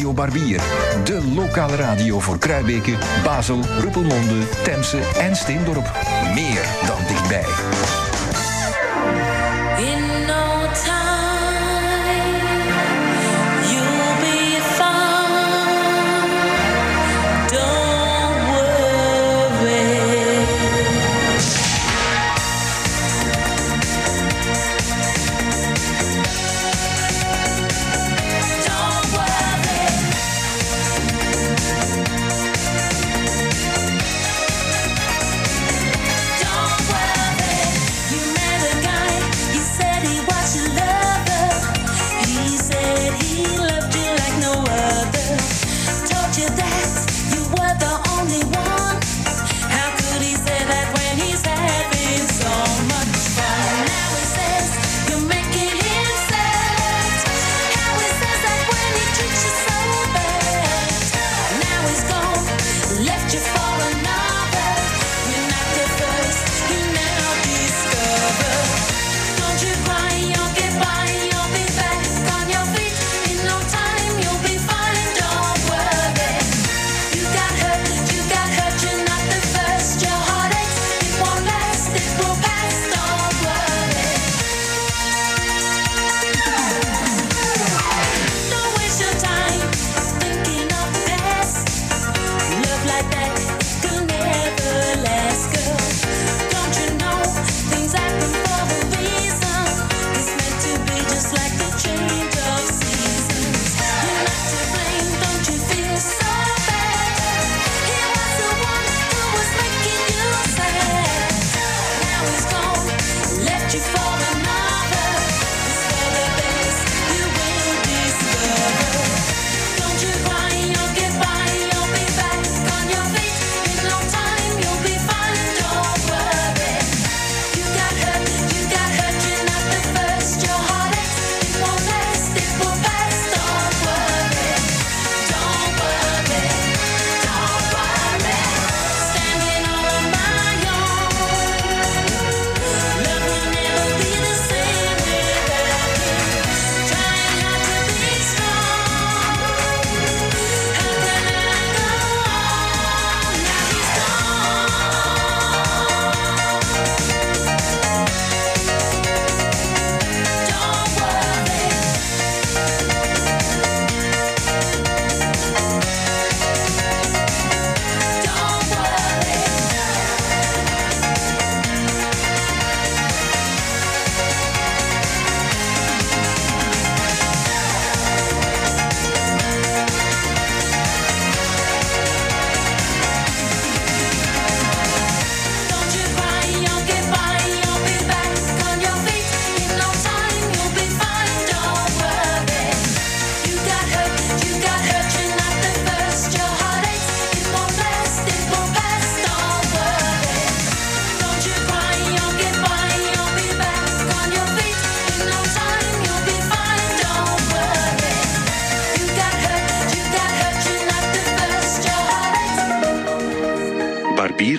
Radio Barbier, de lokale radio voor Kruibeke, Basel, Ruppelmonde, Temse en Steendorp. Meer dan dichtbij.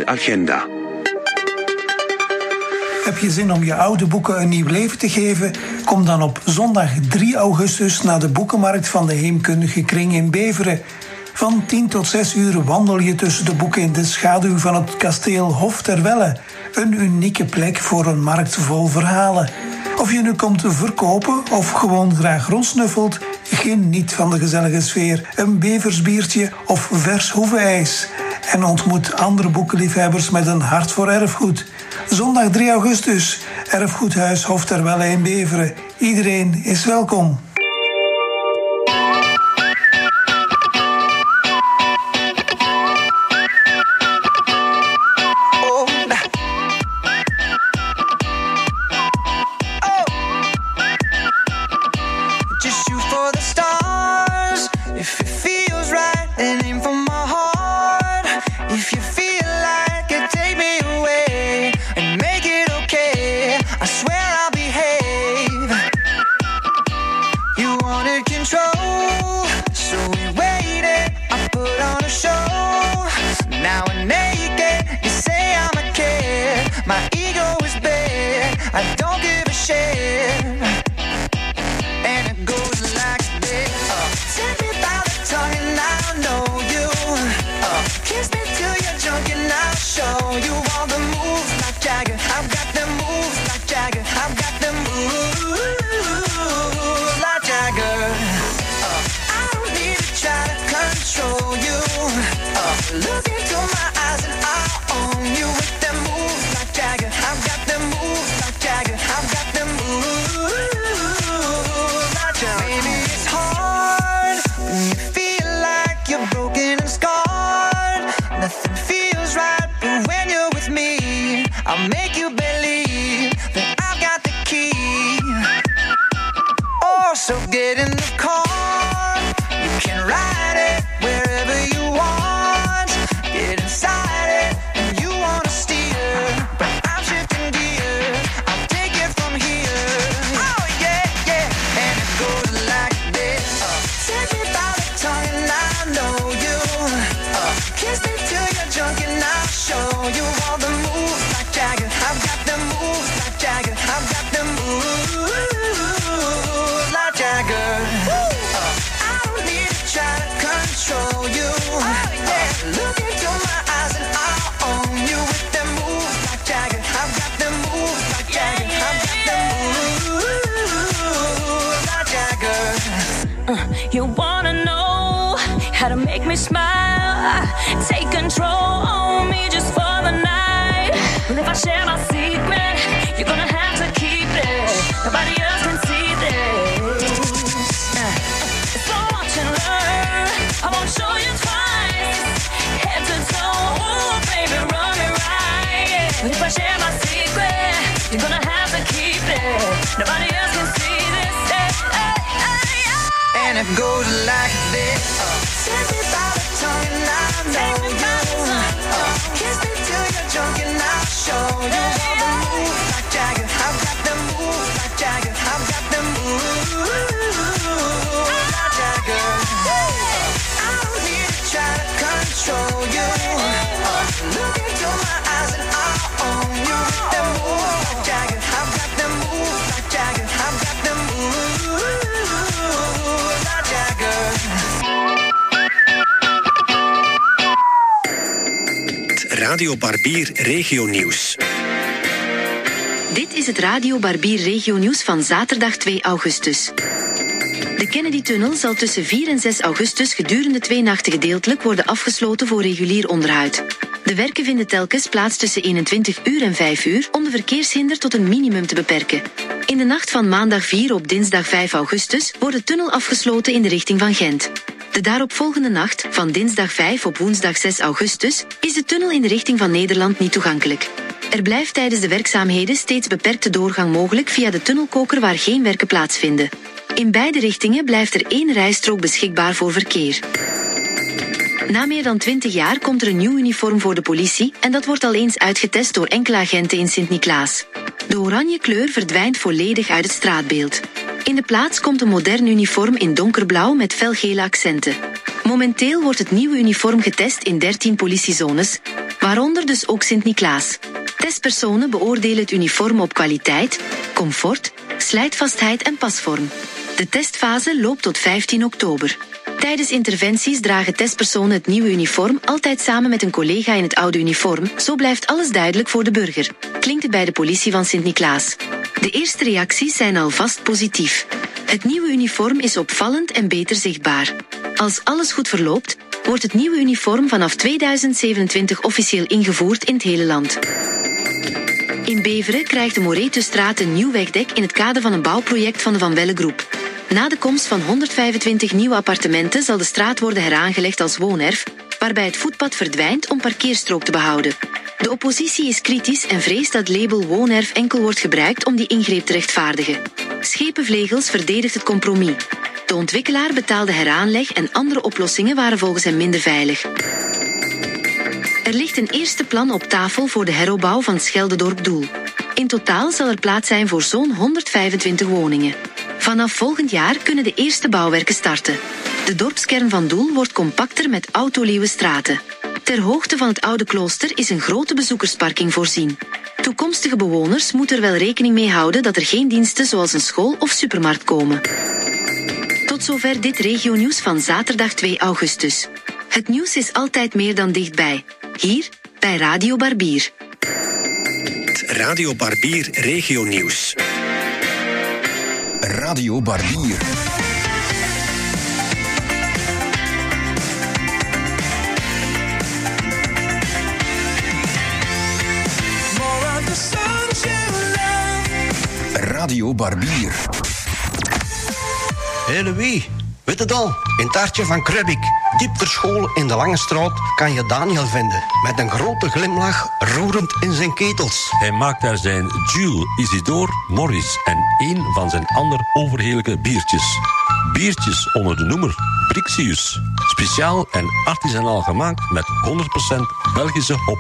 agenda. Heb je zin om je oude boeken een nieuw leven te geven? Kom dan op zondag 3 augustus naar de boekenmarkt van de Heemkundige Kring in Beveren. Van 10 tot 6 uur wandel je tussen de boeken in de schaduw van het kasteel Hof ter Welle. Een unieke plek voor een markt vol verhalen. Of je nu komt verkopen of gewoon graag rondsnuffelt, geniet van de gezellige sfeer, een beversbiertje of vers hoevenijs en ontmoet andere boekenliefhebbers met een hart voor erfgoed. Zondag 3 augustus, Erfgoedhuis Hof Terwelle in Beveren. Iedereen is welkom. Radio Barbier Regio Nieuws. Dit is het Radio Barbier Regio Nieuws van zaterdag 2 augustus. De Kennedy-tunnel zal tussen 4 en 6 augustus gedurende twee nachten gedeeltelijk worden afgesloten voor regulier onderhoud. De werken vinden telkens plaats tussen 21 uur en 5 uur om de verkeershinder tot een minimum te beperken. In de nacht van maandag 4 op dinsdag 5 augustus wordt de tunnel afgesloten in de richting van Gent. De daaropvolgende nacht, van dinsdag 5 op woensdag 6 augustus, is de tunnel in de richting van Nederland niet toegankelijk. Er blijft tijdens de werkzaamheden steeds beperkte doorgang mogelijk via de tunnelkoker waar geen werken plaatsvinden. In beide richtingen blijft er één rijstrook beschikbaar voor verkeer. Na meer dan 20 jaar komt er een nieuw uniform voor de politie en dat wordt al eens uitgetest door enkele agenten in Sint-Niklaas. De oranje kleur verdwijnt volledig uit het straatbeeld. In de plaats komt een modern uniform in donkerblauw met felgele accenten. Momenteel wordt het nieuwe uniform getest in 13 politiezones, waaronder dus ook Sint-Niklaas. Testpersonen beoordelen het uniform op kwaliteit, comfort, slijtvastheid en pasvorm. De testfase loopt tot 15 oktober. Tijdens interventies dragen testpersonen het nieuwe uniform altijd samen met een collega in het oude uniform. Zo blijft alles duidelijk voor de burger. Klinkt het bij de politie van Sint-Niklaas. De eerste reacties zijn alvast positief. Het nieuwe uniform is opvallend en beter zichtbaar. Als alles goed verloopt, wordt het nieuwe uniform vanaf 2027 officieel ingevoerd in het hele land. In Beveren krijgt de Moretusstraat een nieuw wegdek in het kader van een bouwproject van de Van Welle Groep. Na de komst van 125 nieuwe appartementen zal de straat worden heraangelegd als woonerf, waarbij het voetpad verdwijnt om parkeerstrook te behouden. De oppositie is kritisch en vreest dat label woonerf enkel wordt gebruikt om die ingreep te rechtvaardigen. Schepenvlegels verdedigt het compromis. De ontwikkelaar betaalde heraanleg en andere oplossingen waren volgens hem minder veilig. Er ligt een eerste plan op tafel voor de heropbouw van Scheldedorp Doel. In totaal zal er plaats zijn voor zo'n 125 woningen. Vanaf volgend jaar kunnen de eerste bouwwerken starten. De dorpskern van Doel wordt compacter met autoluwe straten. Ter hoogte van het oude klooster is een grote bezoekersparking voorzien. Toekomstige bewoners moeten er wel rekening mee houden dat er geen diensten zoals een school of supermarkt komen. Tot zover dit regionieuws van zaterdag 2 augustus. Het nieuws is altijd meer dan dichtbij. Hier bij Radio Barbier. Radio Barbier Regio Nieuws. Radio Barbier. Radio Barbier. Hé weet het al? In het hartje van Krubik, diep verscholen in de Lange Straat, kan je Daniel vinden. Met een grote glimlach, roerend in zijn ketels. Hij maakt daar zijn Jules, Isidore, Morris en één van zijn ander overheerlijke biertjes. Biertjes onder de noemer Brixius. Speciaal en artisanaal gemaakt met 100% Belgische hop.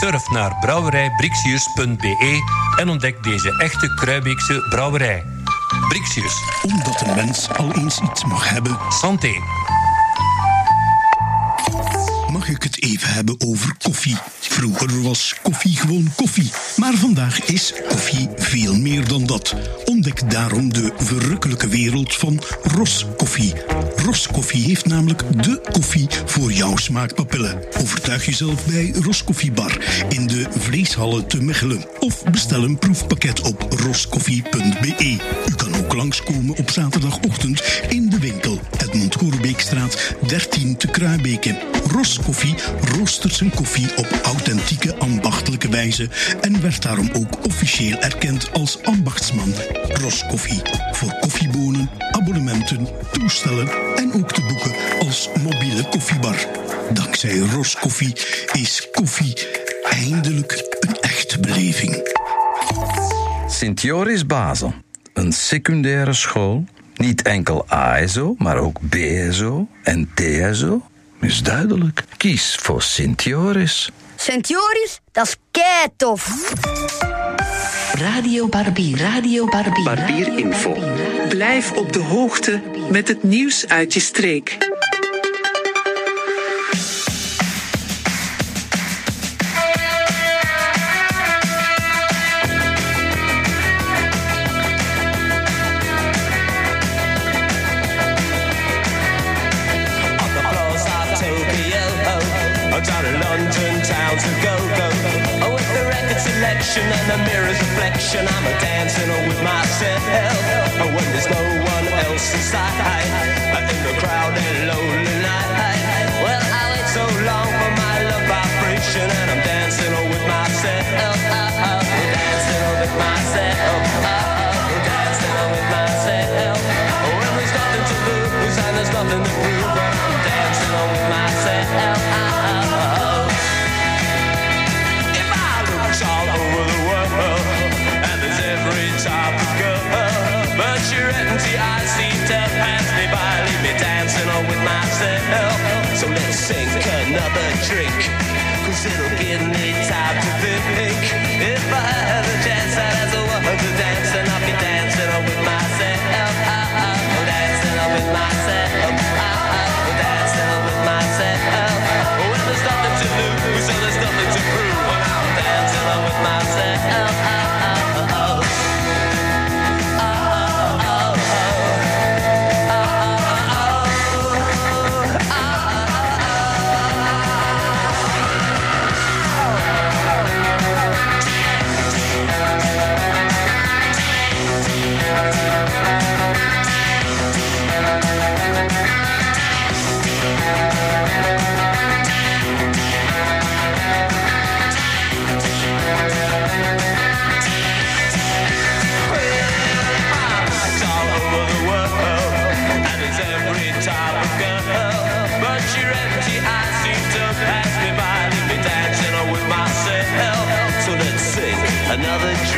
Surf naar brouwerijbrixius.be en ontdek deze echte Kruibeekse brouwerij. Brixius. Omdat een mens al eens iets mag hebben, Santé. mag ik even hebben over koffie. Vroeger was koffie gewoon koffie, maar vandaag is koffie veel meer dan dat. Ontdek daarom de verrukkelijke wereld van Roskoffie. Roskoffie heeft namelijk de koffie voor jouw smaakpapillen. Overtuig jezelf bij Roskoffiebar in de Vleeshallen te Mechelen. Of bestel een proefpakket op roskoffie.be. U kan ook langskomen op zaterdagochtend in de winkel Edmond Goerbeekstraat 13 te Kruibeke. Roskoffie roostert zijn koffie op authentieke ambachtelijke wijze en werd daarom ook officieel erkend als ambachtsman. Roskoffie voor koffiebonen, abonnementen, toestellen en ook te boeken als mobiele koffiebar. Dankzij Roskoffie is koffie eindelijk een echte beleving. Sint Joris Basel, een secundaire school. Niet enkel ASO, maar ook BSO en TSO. Is duidelijk. Kies voor Sint Joris. Sint Joris, dat is kei tof. Radio Barbier, Radio Barbier. Barbier Info. Blijf op de hoogte met het nieuws uit je streek. Selection and the mirror's reflection, I'm a dancing with myself. When there's no one else inside, in the crowded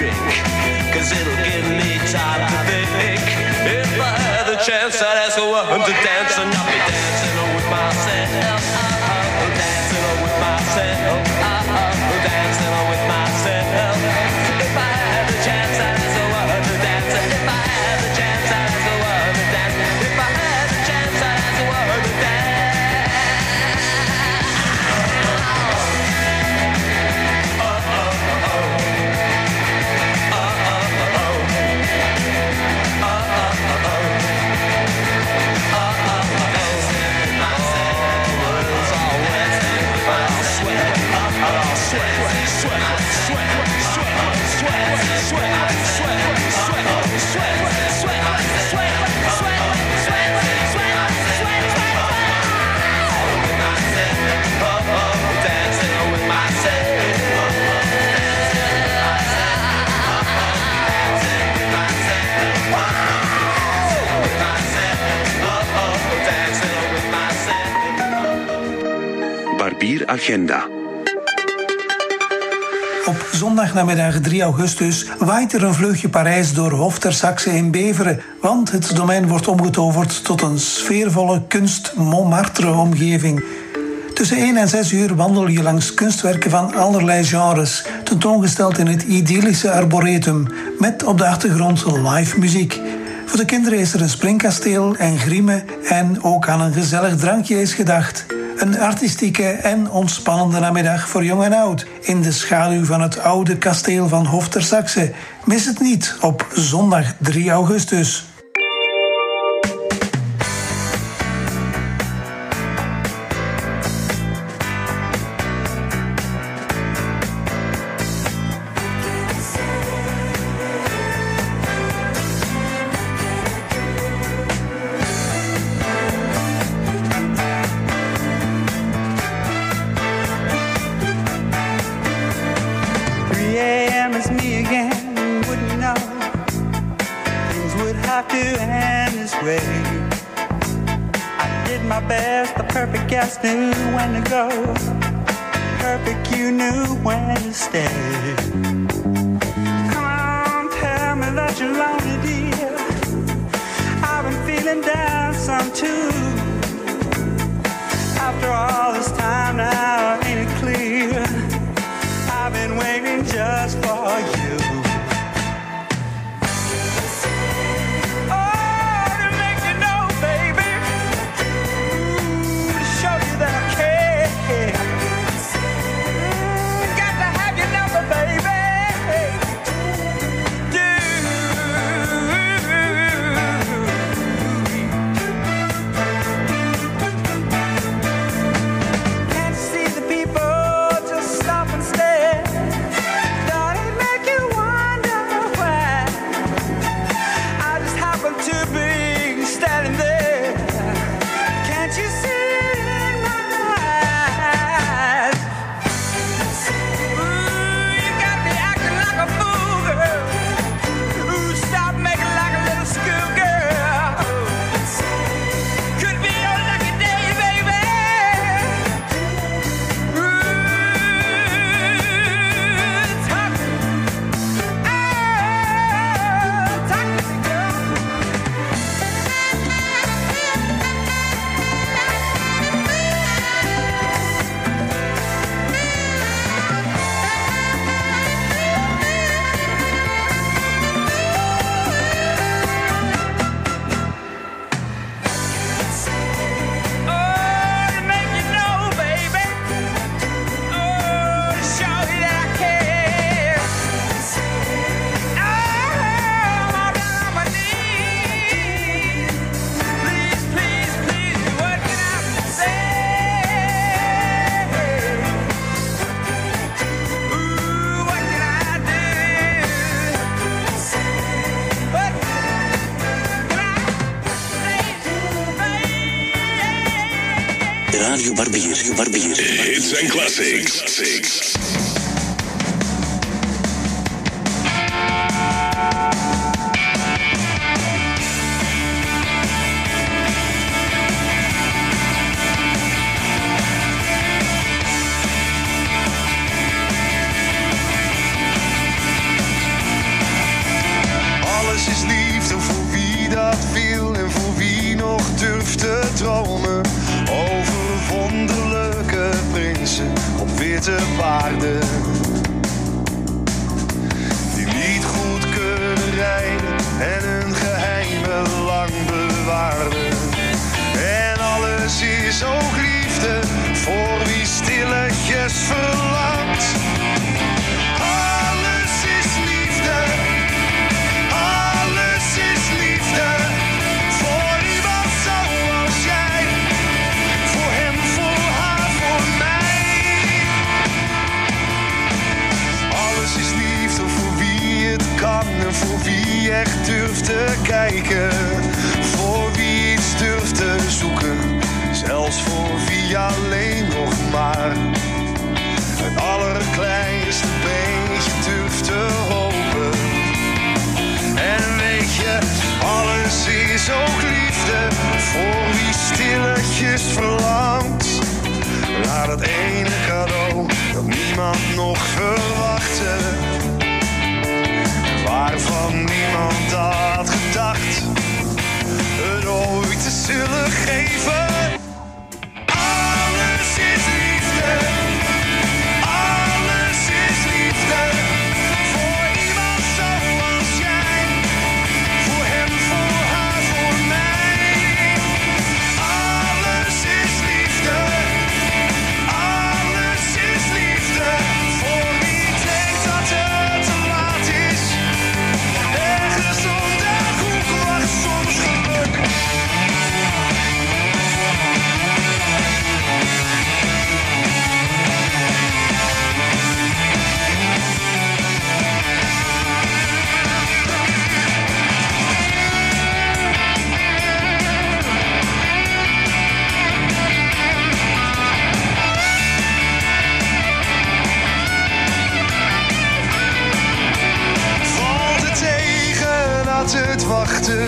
drink, cause it'll give me time to think. If I had the chance, I'd ask a woman to dance, Agenda. Op zondagnamiddag 3 augustus waait er een vleugje Parijs door Hof Saxe in Beveren. Want het domein wordt omgetoverd tot een sfeervolle kunst Montmartre-omgeving. Tussen 1 en 6 uur wandel je langs kunstwerken van allerlei genres, tentoongesteld in het idyllische arboretum, met op de achtergrond live muziek. Voor de kinderen is er een springkasteel en griemen en ook aan een gezellig drankje is gedacht. Een artistieke en ontspannende namiddag voor jong en oud. In de schaduw van het oude kasteel van Hof ter Mis het niet op zondag 3 augustus. Classics.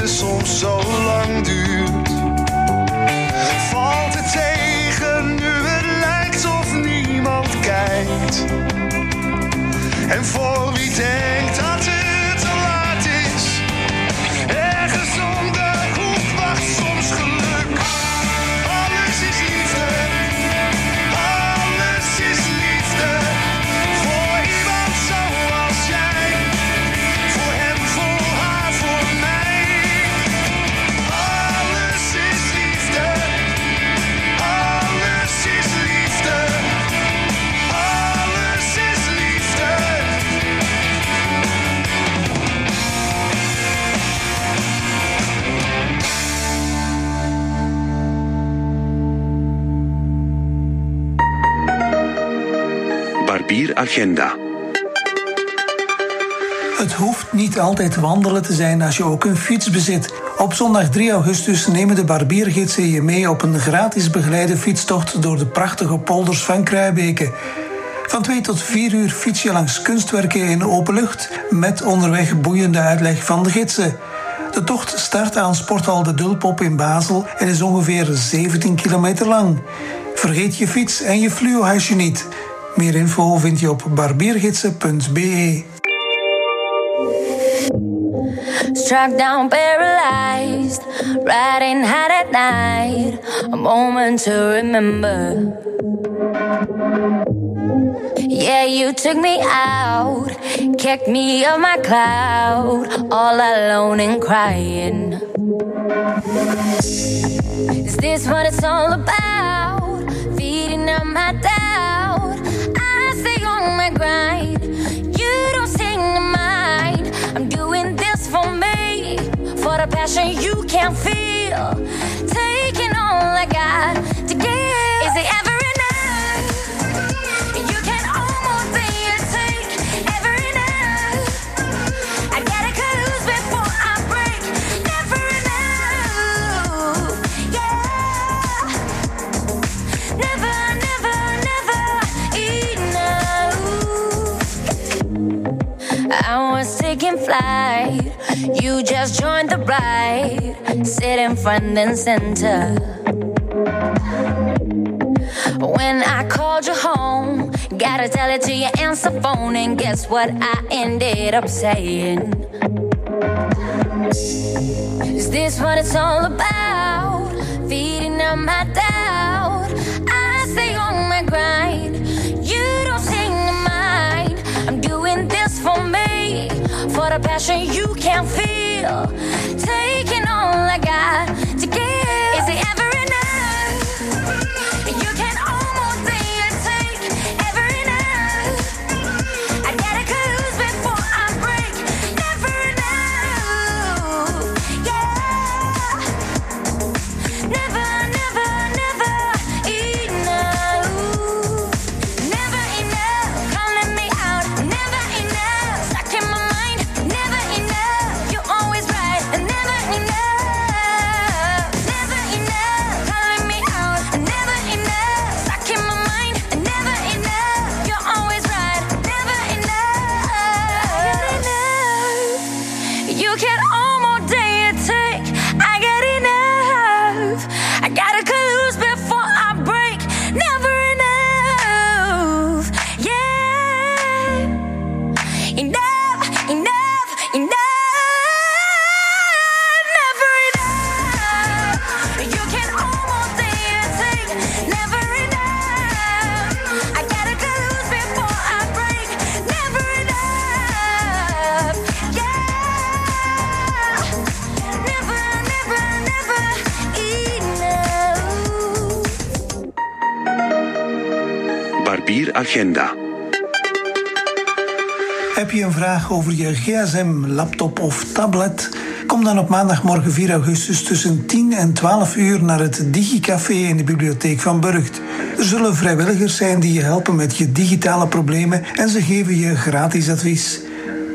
Soms zo lang duurt. Valt het tegen nu het lijkt of niemand kijkt. En voor wie denkt Agenda. Het hoeft niet altijd wandelen te zijn als je ook een fiets bezit. Op zondag 3 augustus nemen de barbiergidsen je mee op een gratis begeleide fietstocht door de prachtige polders van Kruibeke. Van 2 tot 4 uur fiets je langs kunstwerken in open lucht met onderweg boeiende uitleg van de gidsen. De tocht start aan Sporthal de Dulpop in Basel en is ongeveer 17 kilometer lang. Vergeet je fiets en je fluohuisje niet. Meer info vind je op barbiergidsen.be. Struck down, paralyzed, riding hard at night. A moment to remember. Yeah, you took me out, kicked me off my cloud, all alone and crying. Is this what it's all about? Feeding up my doubt. Grind. You don't seem to mind. I'm doing this for me, for the passion you can't feel. Taking all I got to give. Is it ever I was taking flight. You just joined the ride. Sit in front and center. When I called you home, gotta tell it to your answer phone, and guess what I ended up saying? Is this what it's all about? Feeding up my doubt. I stay on my grind. You don't mind. I'm doing this for me, for the passion you can't feel. Taking all I got to give. Is it ever je gsm, laptop of tablet? Kom dan op maandagmorgen 4 augustus tussen 10 en 12 uur naar het DigiCafé in de bibliotheek van Burgt. Er zullen vrijwilligers zijn die je helpen met je digitale problemen en ze geven je gratis advies.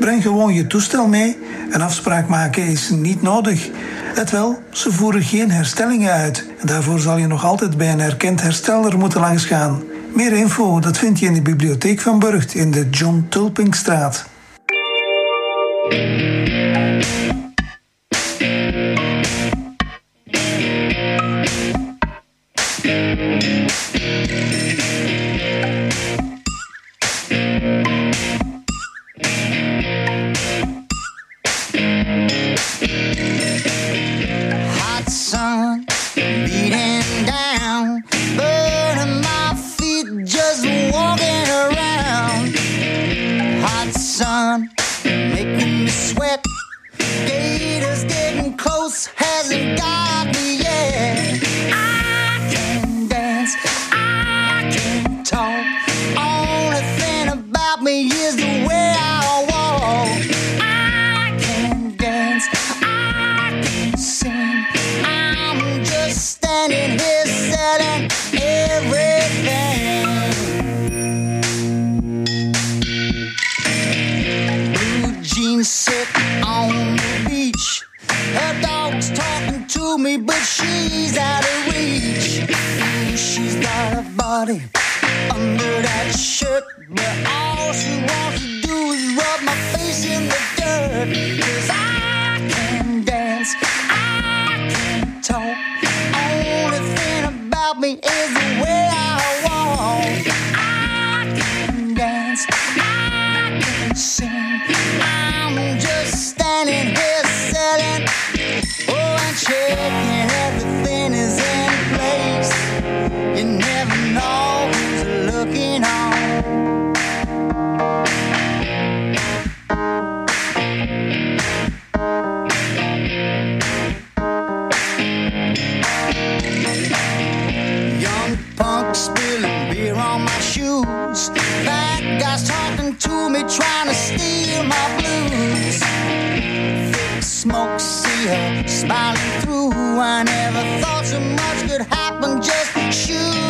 Breng gewoon je toestel mee. Een afspraak maken is niet nodig. Let wel, ze voeren geen herstellingen uit. Daarvoor zal je nog altijd bij een erkend hersteller moeten langsgaan. Meer info dat vind je in de bibliotheek van Burgt in de John Tulpinkstraat. thank you darling, through. I never thought so much could happen just shoot.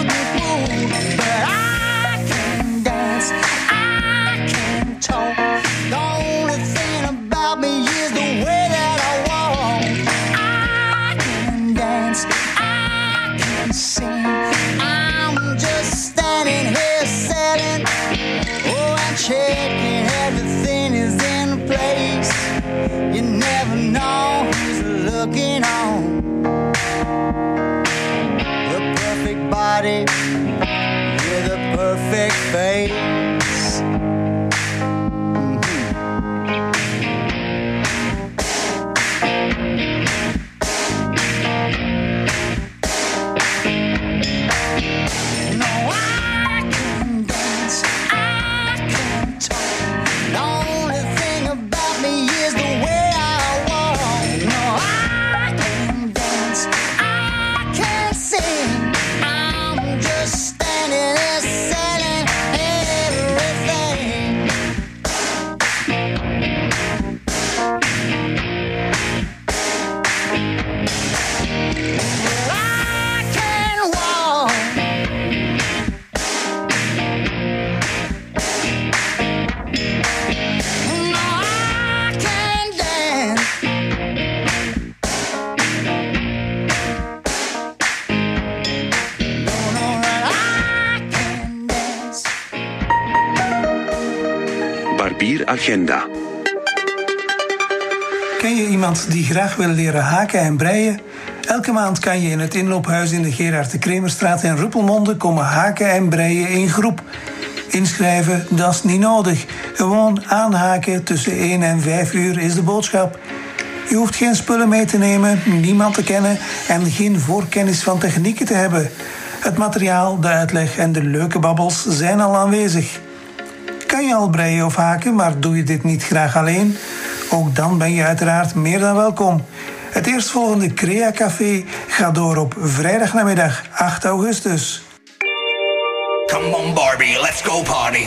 graag willen leren haken en breien? Elke maand kan je in het inloophuis in de Gerard de Kremerstraat in Ruppelmonde komen haken en breien in groep. Inschrijven, dat is niet nodig. Gewoon aanhaken tussen 1 en 5 uur is de boodschap. Je hoeft geen spullen mee te nemen, niemand te kennen en geen voorkennis van technieken te hebben. Het materiaal, de uitleg en de leuke babbels zijn al aanwezig. Kan je al breien of haken, maar doe je dit niet graag alleen? Ook dan ben je uiteraard meer dan welkom. Het eerstvolgende Crea Café gaat door op vrijdagnamiddag 8 augustus. Come on Barbie, let's go party.